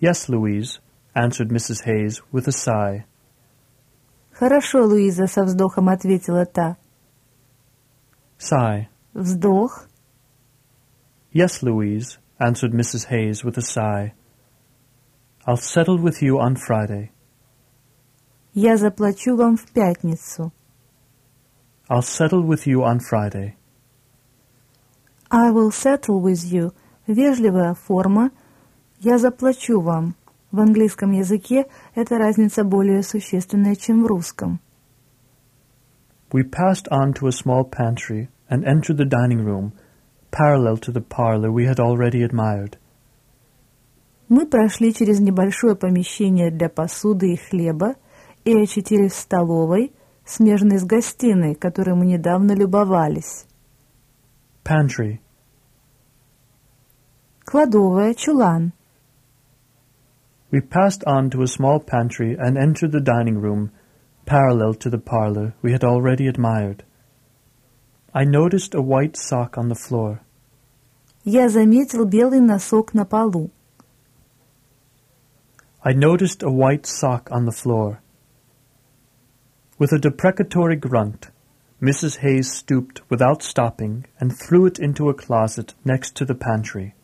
Yes, Louise, answered Mrs. Haze with a sigh. Хорошо, Луиза, со вздохом ответила та. Sigh. Вздох. Yes, Louise, answered Mrs. Hayes with a sigh. I'll settle with you on Friday. Я заплачу вам в пятницу. I'll settle with you on Friday. I will settle with you. Вежливая форма. Я заплачу вам. В английском языке эта разница более существенная, чем в русском. We passed on to a small pantry and entered the dining room, parallel to the parlor we had already admired. Мы прошли через небольшое помещение для посуды и хлеба и очутились в столовой, смежной с гостиной, которой мы недавно любовались. Pantry. Кладовая, чулан. We passed on to a small pantry and entered the dining room, parallel to the parlor we had already admired. I noticed a white sock on the floor, я заметил белый носок на полу. I noticed a white sock on the floor. With a deprecatory grunt, Mrs. Haze stooped without stopping and threw it into a closet next to the pantry.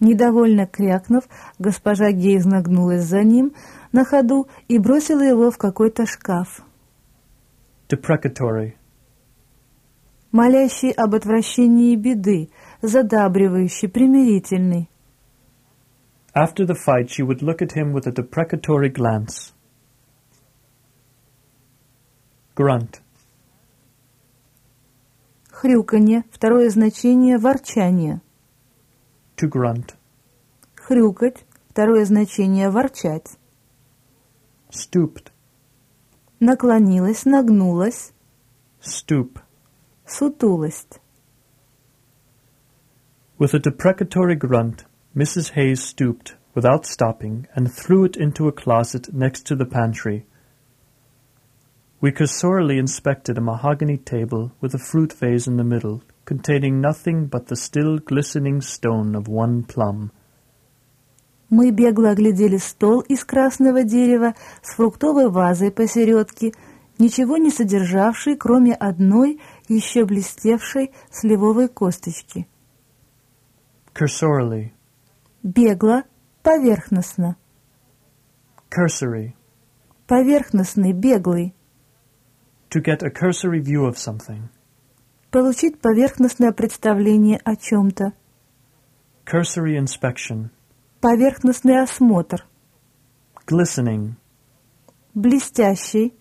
Недовольно крякнув, госпожа Гейз нагнулась за ним на ходу и бросила его в какой-то шкаф. Deprecatory. Молящий об отвращении беды, задабривающий, примирительный. After the fight, she would look at him with a deprecatory glance grunt. Хрюканье. Второе значение – ворчание. To grunt. Хрюкать. Второе значение – ворчать. Stooped. Наклонилась, нагнулась. Stoop. Сутулость. With a deprecatory grunt, Mrs. Haze stooped without stopping and threw it into a closet next to the pantry. We cursorily inspected a mahogany table with a fruit vase in the middle, containing nothing but the still glistening stone of one plum. Мы бегло оглядели стол из красного дерева с фруктовой вазой посередке, ничего не содержавшей, кроме одной еще блестевшей сливовой косточки. Cursorily. Бегло, поверхностно. Cursory. Поверхностный, беглый. To get a cursory view of something. Получить поверхностное представление о чем-то. Cursory inspection. Поверхностный осмотр. Glistening. Блестящий.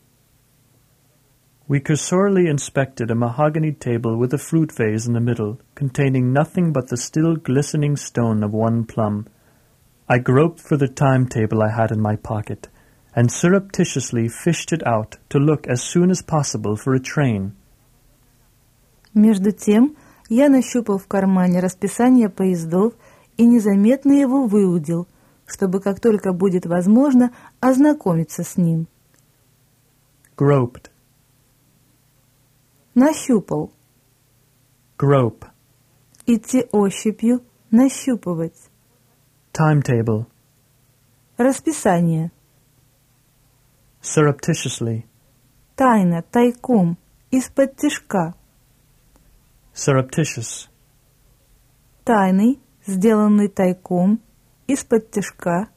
We cursorily inspected a mahogany table with a fruit vase in the middle, containing nothing but the still glistening stone of one plum. I groped for the timetable I had in my pocket, And surreptitiously fished it out to look as soon as possible for a train. Между тем, я нащупал в кармане расписание поездов и незаметно его выудил, чтобы как только будет возможно ознакомиться с ним. Groped. Нащупал. Grope. Идти ощупью, нащупывать. Timetable. Расписание. Surreptitiously. Тайно, тайком, из-под тишка. Surreptitious. Тайный, сделанный тайком, из-под тишка.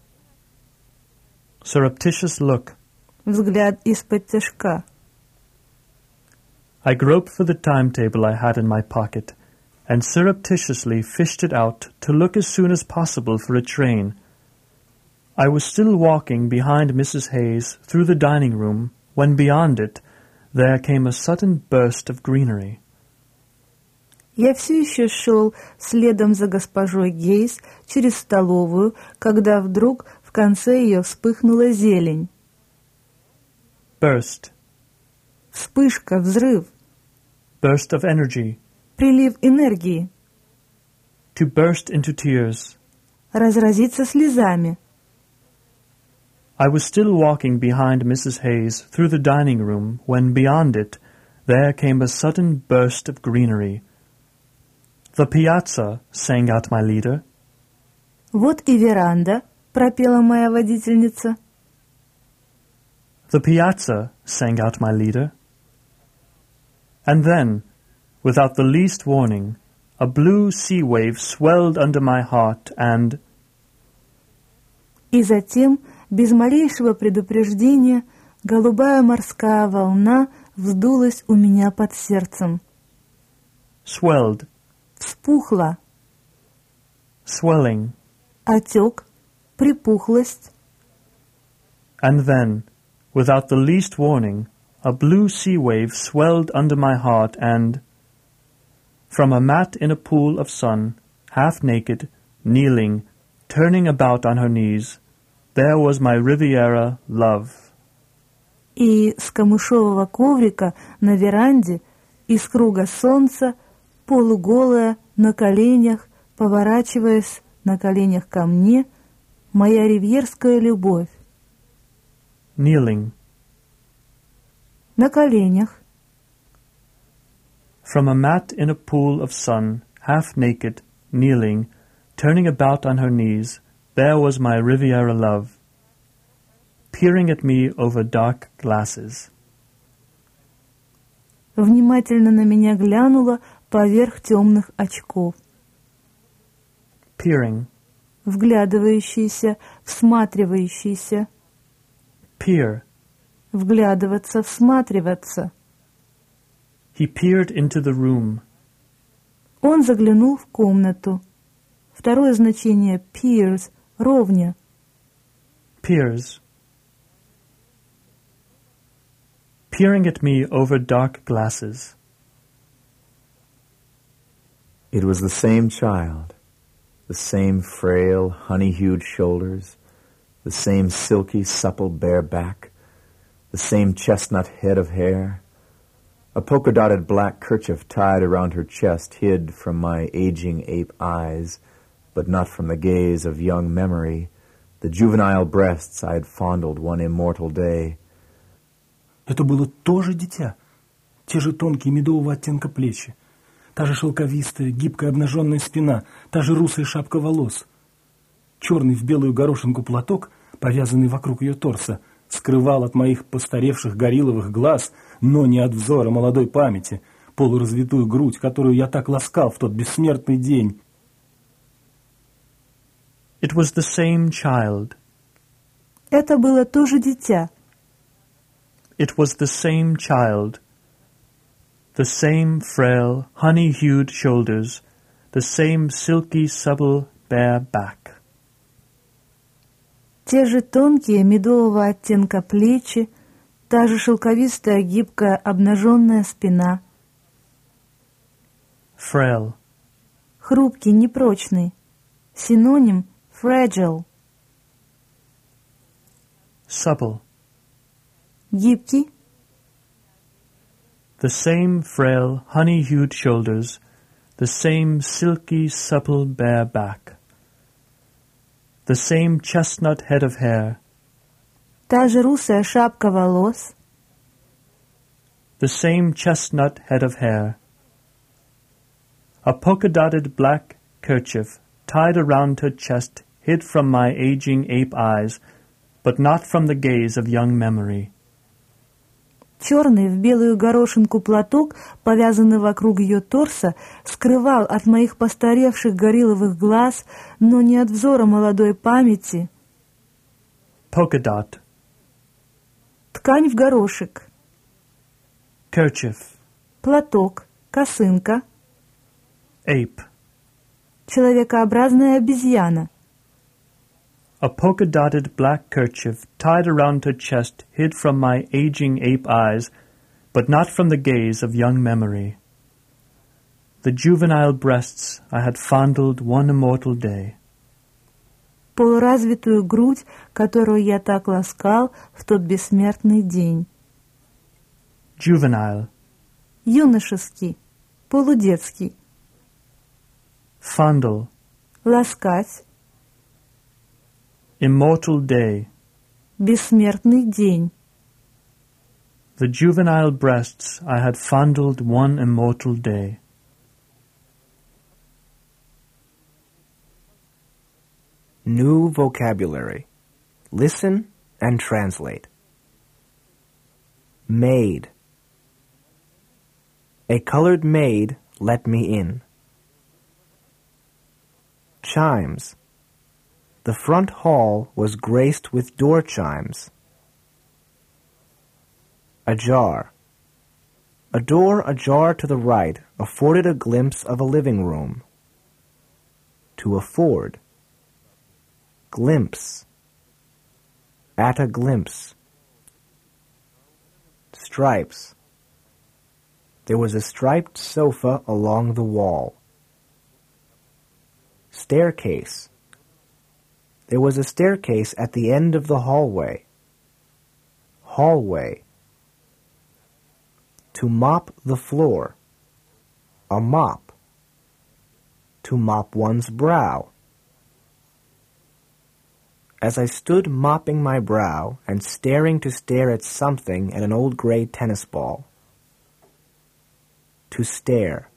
Surreptitious look. Взгляд из-под тишка. I groped for the timetable I had in my pocket, and surreptitiously fished it out to look as soon as possible for a train. I was still walking behind Mrs. Haze through the dining room when beyond it there came a sudden burst of greenery. Я все еще шел следом за госпожой Гейс через столовую, когда вдруг в конце ее вспыхнула зелень. Burst. Вспышка, взрыв. Burst of energy. Прилив энергии. To burst into tears. Разразиться слезами. I was still walking behind Mrs. Haze through the dining room when beyond it there came a sudden burst of greenery. The piazza, sang out my leader. Вот и веранда, пропела моя водительница. The piazza, sang out my leader. And then, without the least warning, a blue sea wave swelled under my heart and... И затем без малейшего предупреждения, голубая морская волна вздулась у меня под сердцем. swelled, Вспухла, swelling, отек, припухлость, and then, without the least warning, a blue sea wave swelled under my heart and, from a mat in a pool of sun, half naked, kneeling, turning about on her knees, there was my Riviera love. и с камышового коврика на веранде из круга солнца, полуголая, на коленях, поворачиваясь на коленях ко мне, моя ривьерская любовь. Kneeling, На коленях, from a mat in a pool of sun, half naked, kneeling, turning about on her knees, there was my Riviera love, peering at me over dark glasses. Внимательно на меня глянула поверх темных очков. Peering, Вглядывающийся, всматривающийся, peer. вглядываться, всматриваться. He peered into the room. Он заглянул в комнату. Второе значение peers – ровня. Peers. Peering at me over dark glasses. It was the same child, the same frail, honey-hued shoulders, the same silky, supple, bare back, the same chestnut head of hair. A polka-dotted black kerchief tied around her chest hid from my aging ape eyes, but not from the gaze of young memory, the juvenile breasts I had fondled one immortal day. Это было тоже дитя. Те же тонкие медового оттенка плечи. Та же шелковистая, гибкая обнаженная спина, та же русая шапка волос. Черный в белую горошинку платок, повязанный вокруг ее торса, скрывал от моих постаревших горилловых глаз, но не от взора молодой памяти, полуразвитую грудь, которую я так ласкал в тот бессмертный день. It was the same child. Это было тоже дитя. It was the same child. The same frail, honey-hued shoulders, the same silky, supple, bare back. Те же тонкие медового оттенка плечи, та же шелковистая, гибкая, обнаженная спина. Frail, Хрупкий, непрочный. Синоним fragile. supple, Гибкий, the same frail, honey-hued shoulders, the same silky, supple, bare back. The same chestnut head of hair, та же русая шапка волос, the same chestnut head of hair. A polka-dotted black kerchief tied around her chest hid from my aging ape eyes, but not from the gaze of young memory. черный в белую горошинку платок, повязанный вокруг ее торса, скрывал от моих постаревших горилловых глаз, но не от взора молодой памяти, dot, ткань в горошек, kerchief, платок, косынка, ape. человекообразная обезьяна. A polka dotted black kerchief tied around her chest hid from my aging ape eyes, but not from the gaze of young memory. The juvenile breasts I had fondled one immortal day. полуразвитую грудь, которую я так ласкал в тот бессмертный день. Juvenile, Юношеский, полудетский, fondle, ласкать, immortal day. бессмертный день. The juvenile breasts I had fondled one immortal day. New vocabulary. Listen and translate. Maid. A colored maid let me in. Chimes. The front hall was graced with door chimes. Ajar. A door ajar to the right afforded a glimpse of a living room. To afford glimpse, at a glimpse. Stripes. There was a striped sofa along the wall. Staircase. There was a staircase at the end of the hallway. Hallway. To mop the floor. A mop. To mop one's brow. As I stood mopping my brow and staring to stare at something at an old gray tennis ball. To stare.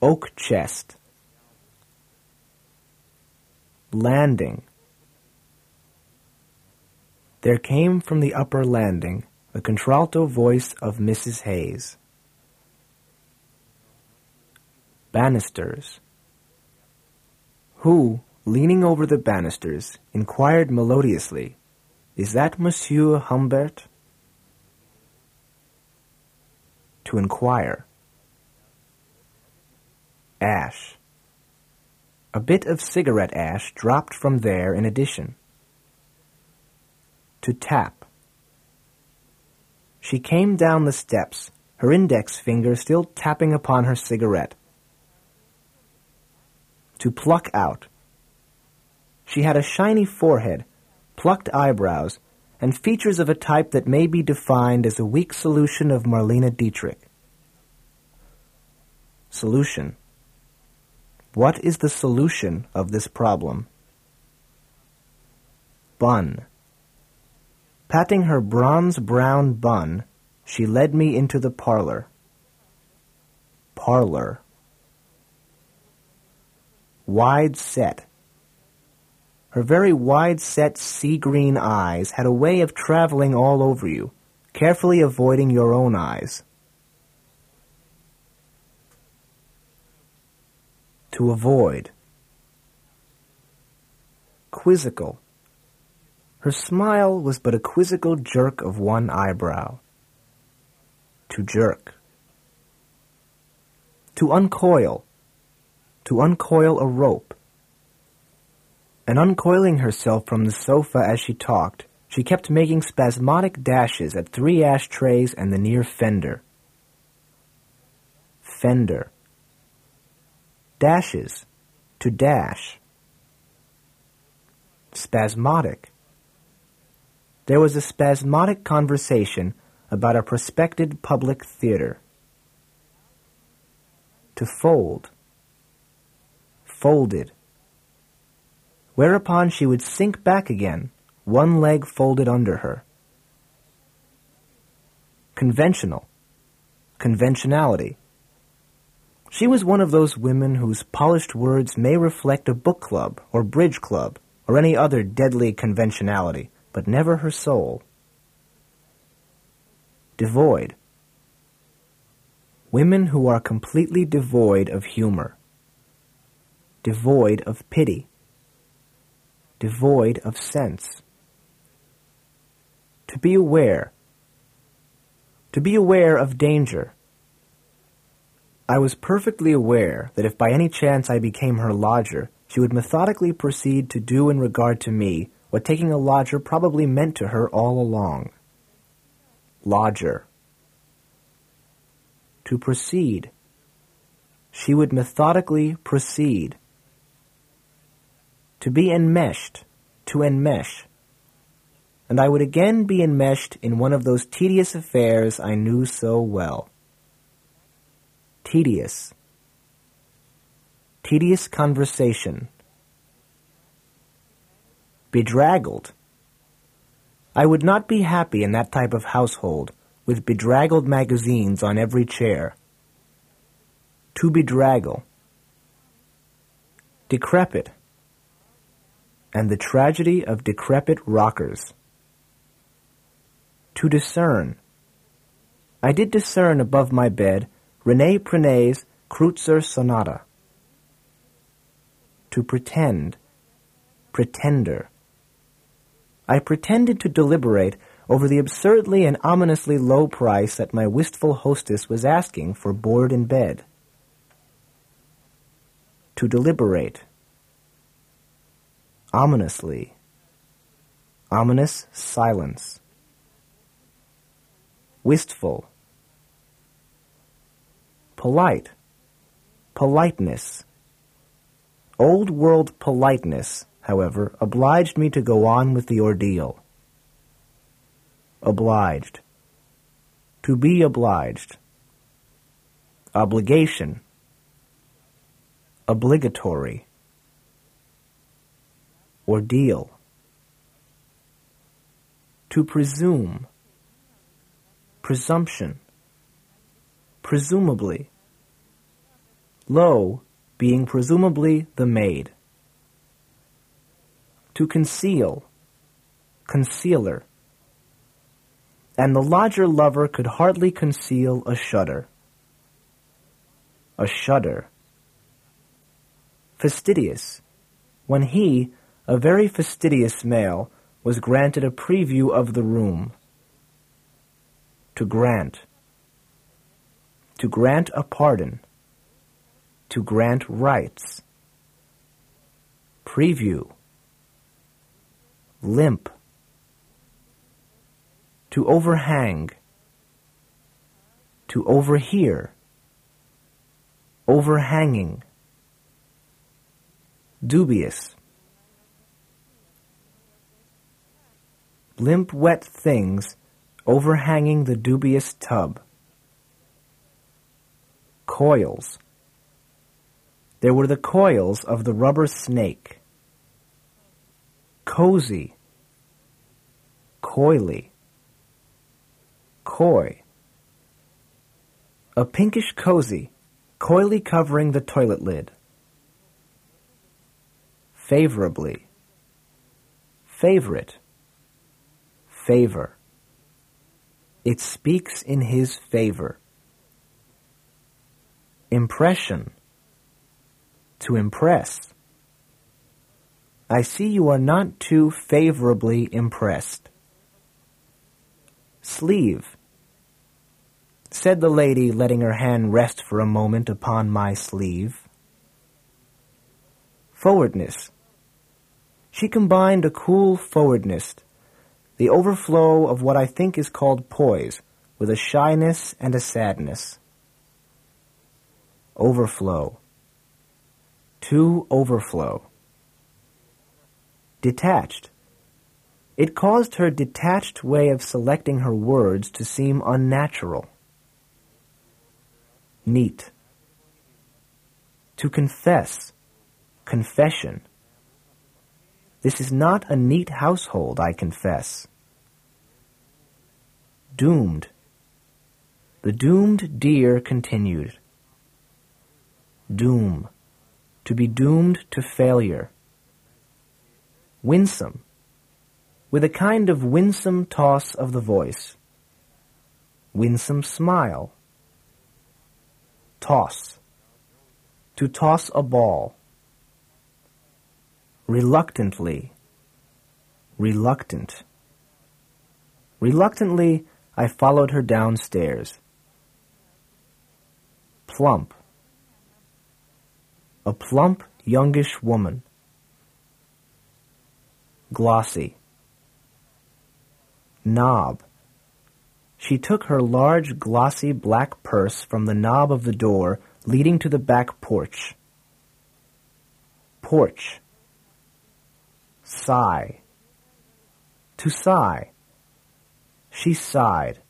Oak chest. Landing. There came from the upper landing the contralto voice of Mrs. Haze. Banisters. Who, leaning over the banisters, inquired melodiously, Is that Monsieur Humbert? To inquire. Ash. A bit of cigarette ash dropped from there in addition. To tap. She came down the steps, her index finger still tapping upon her cigarette. To pluck out. She had a shiny forehead, plucked eyebrows, and features of a type that may be defined as a weak solution of Marlene Dietrich. Solution. What is the solution of this problem? Bun. Patting her bronze brown bun, she led me into the parlor. Parlor. Wide set. Her very wide set sea green eyes had a way of traveling all over you, carefully avoiding your own eyes. To avoid. Quizzical. Her smile was but a quizzical jerk of one eyebrow. To jerk. To uncoil. To uncoil a rope. And uncoiling herself from the sofa as she talked, she kept making spasmodic dashes at three ashtrays and the near fender. Fender. Dashes. To dash. Spasmodic. There was a spasmodic conversation about a prospected public theater. To fold. Folded. Whereupon she would sink back again, one leg folded under her. Conventional. Conventionality. She was one of those women whose polished words may reflect a book club or bridge club or any other deadly conventionality but never her soul. Devoid. Women who are completely devoid of humor. Devoid of pity. Devoid of sense. To be aware. To be aware of danger. I was perfectly aware that if by any chance I became her lodger, she would methodically proceed to do in regard to me what taking a lodger probably meant to her all along. Lodger. To proceed. She would methodically proceed. To be enmeshed. To enmesh. And I would again be enmeshed in one of those tedious affairs I knew so well. Tedious. Tedious conversation bedraggled. I would not be happy in that type of household, with bedraggled magazines on every chair. To bedraggle. Decrepit. And the tragedy of decrepit rockers. To discern. I did discern above my bed Rene Prinet's Kreutzer Sonata. To pretend. Pretender. I pretended to deliberate over the absurdly and ominously low price that my wistful hostess was asking for board and bed. To deliberate. Ominously. Ominous silence. Wistful. Polite. Politeness. Old world politeness however, obliged me to go on with the ordeal. Obliged. To be obliged. Obligation. Obligatory. Ordeal. To presume. Presumption. Presumably. Lo being presumably the maid. To conceal, concealer. And the lodger lover could hardly conceal a shudder. A shudder. Fastidious. When he, a very fastidious male, was granted a preview of the room. To grant. To grant a pardon. To grant rights. Preview. Limp. To overhang. To overhear. Overhanging. Dubious. limp wet things overhanging the dubious tub. Coils. There were the coils of the rubber snake. Cozy. Coily. Coy. A pinkish cozy, coyly covering the toilet lid. Favorably. Favorite favor. It speaks in his favor. Impression. To impress. I see you are not too favorably impressed. Sleeve. Said the lady, letting her hand rest for a moment upon my sleeve. Forwardness. She combined a cool forwardness the overflow of what I think is called poise, with a shyness and a sadness. Overflow. To overflow. Detached. It caused her detached way of selecting her words to seem unnatural. Neat. To confess. Confession. This is not a neat household, I confess doomed. The doomed dear continued. Doom. To be doomed to failure. Winsome. With a kind of winsome toss of the voice. Winsome smile. Toss. To toss a ball. Reluctantly. Reluctant. Reluctantly, I followed her downstairs. Plump. A plump, youngish woman. Glossy. Knob. She took her large, glossy black purse from the knob of the door leading to the back porch. Porch. Sigh. To sigh. She sighed.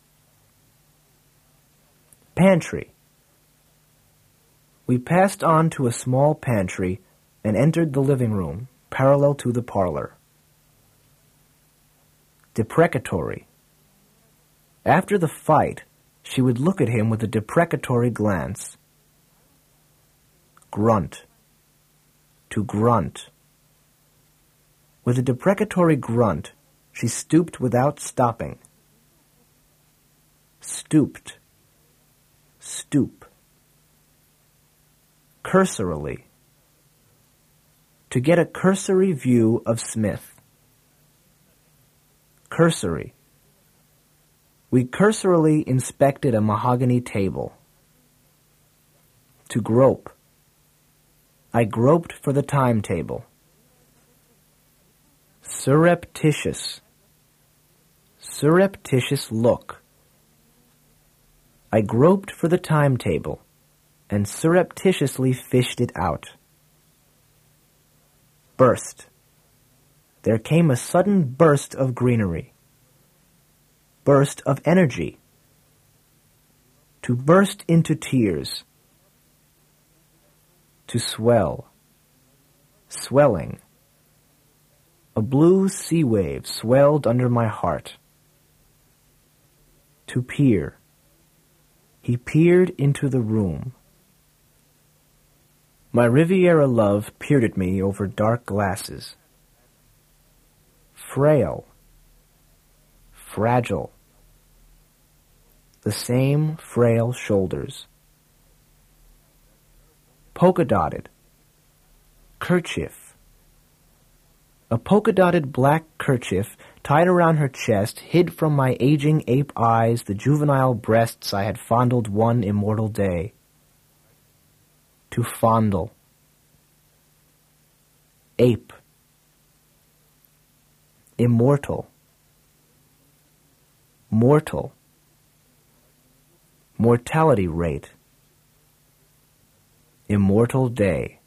Pantry. We passed on to a small pantry and entered the living room, parallel to the parlor. Deprecatory. After the fight, she would look at him with a deprecatory glance. Grunt. To grunt. With a deprecatory grunt, she stooped without stopping stooped, stoop. Cursorily, to get a cursory view of Smith. Cursory. We cursorily inspected a mahogany table. To grope. I groped for the timetable. Surreptitious. Surreptitious look. I groped for the timetable and surreptitiously fished it out. Burst. There came a sudden burst of greenery. Burst of energy. To burst into tears. To swell. Swelling. A blue sea wave swelled under my heart. To peer he peered into the room. My Riviera love peered at me over dark glasses. Frail. Fragile. The same frail shoulders. Polka dotted. Kerchief. A polka dotted black kerchief tied around her chest hid from my aging ape eyes the juvenile breasts I had fondled one immortal day. To fondle. Ape. Immortal. Mortal. Mortality rate. Immortal day.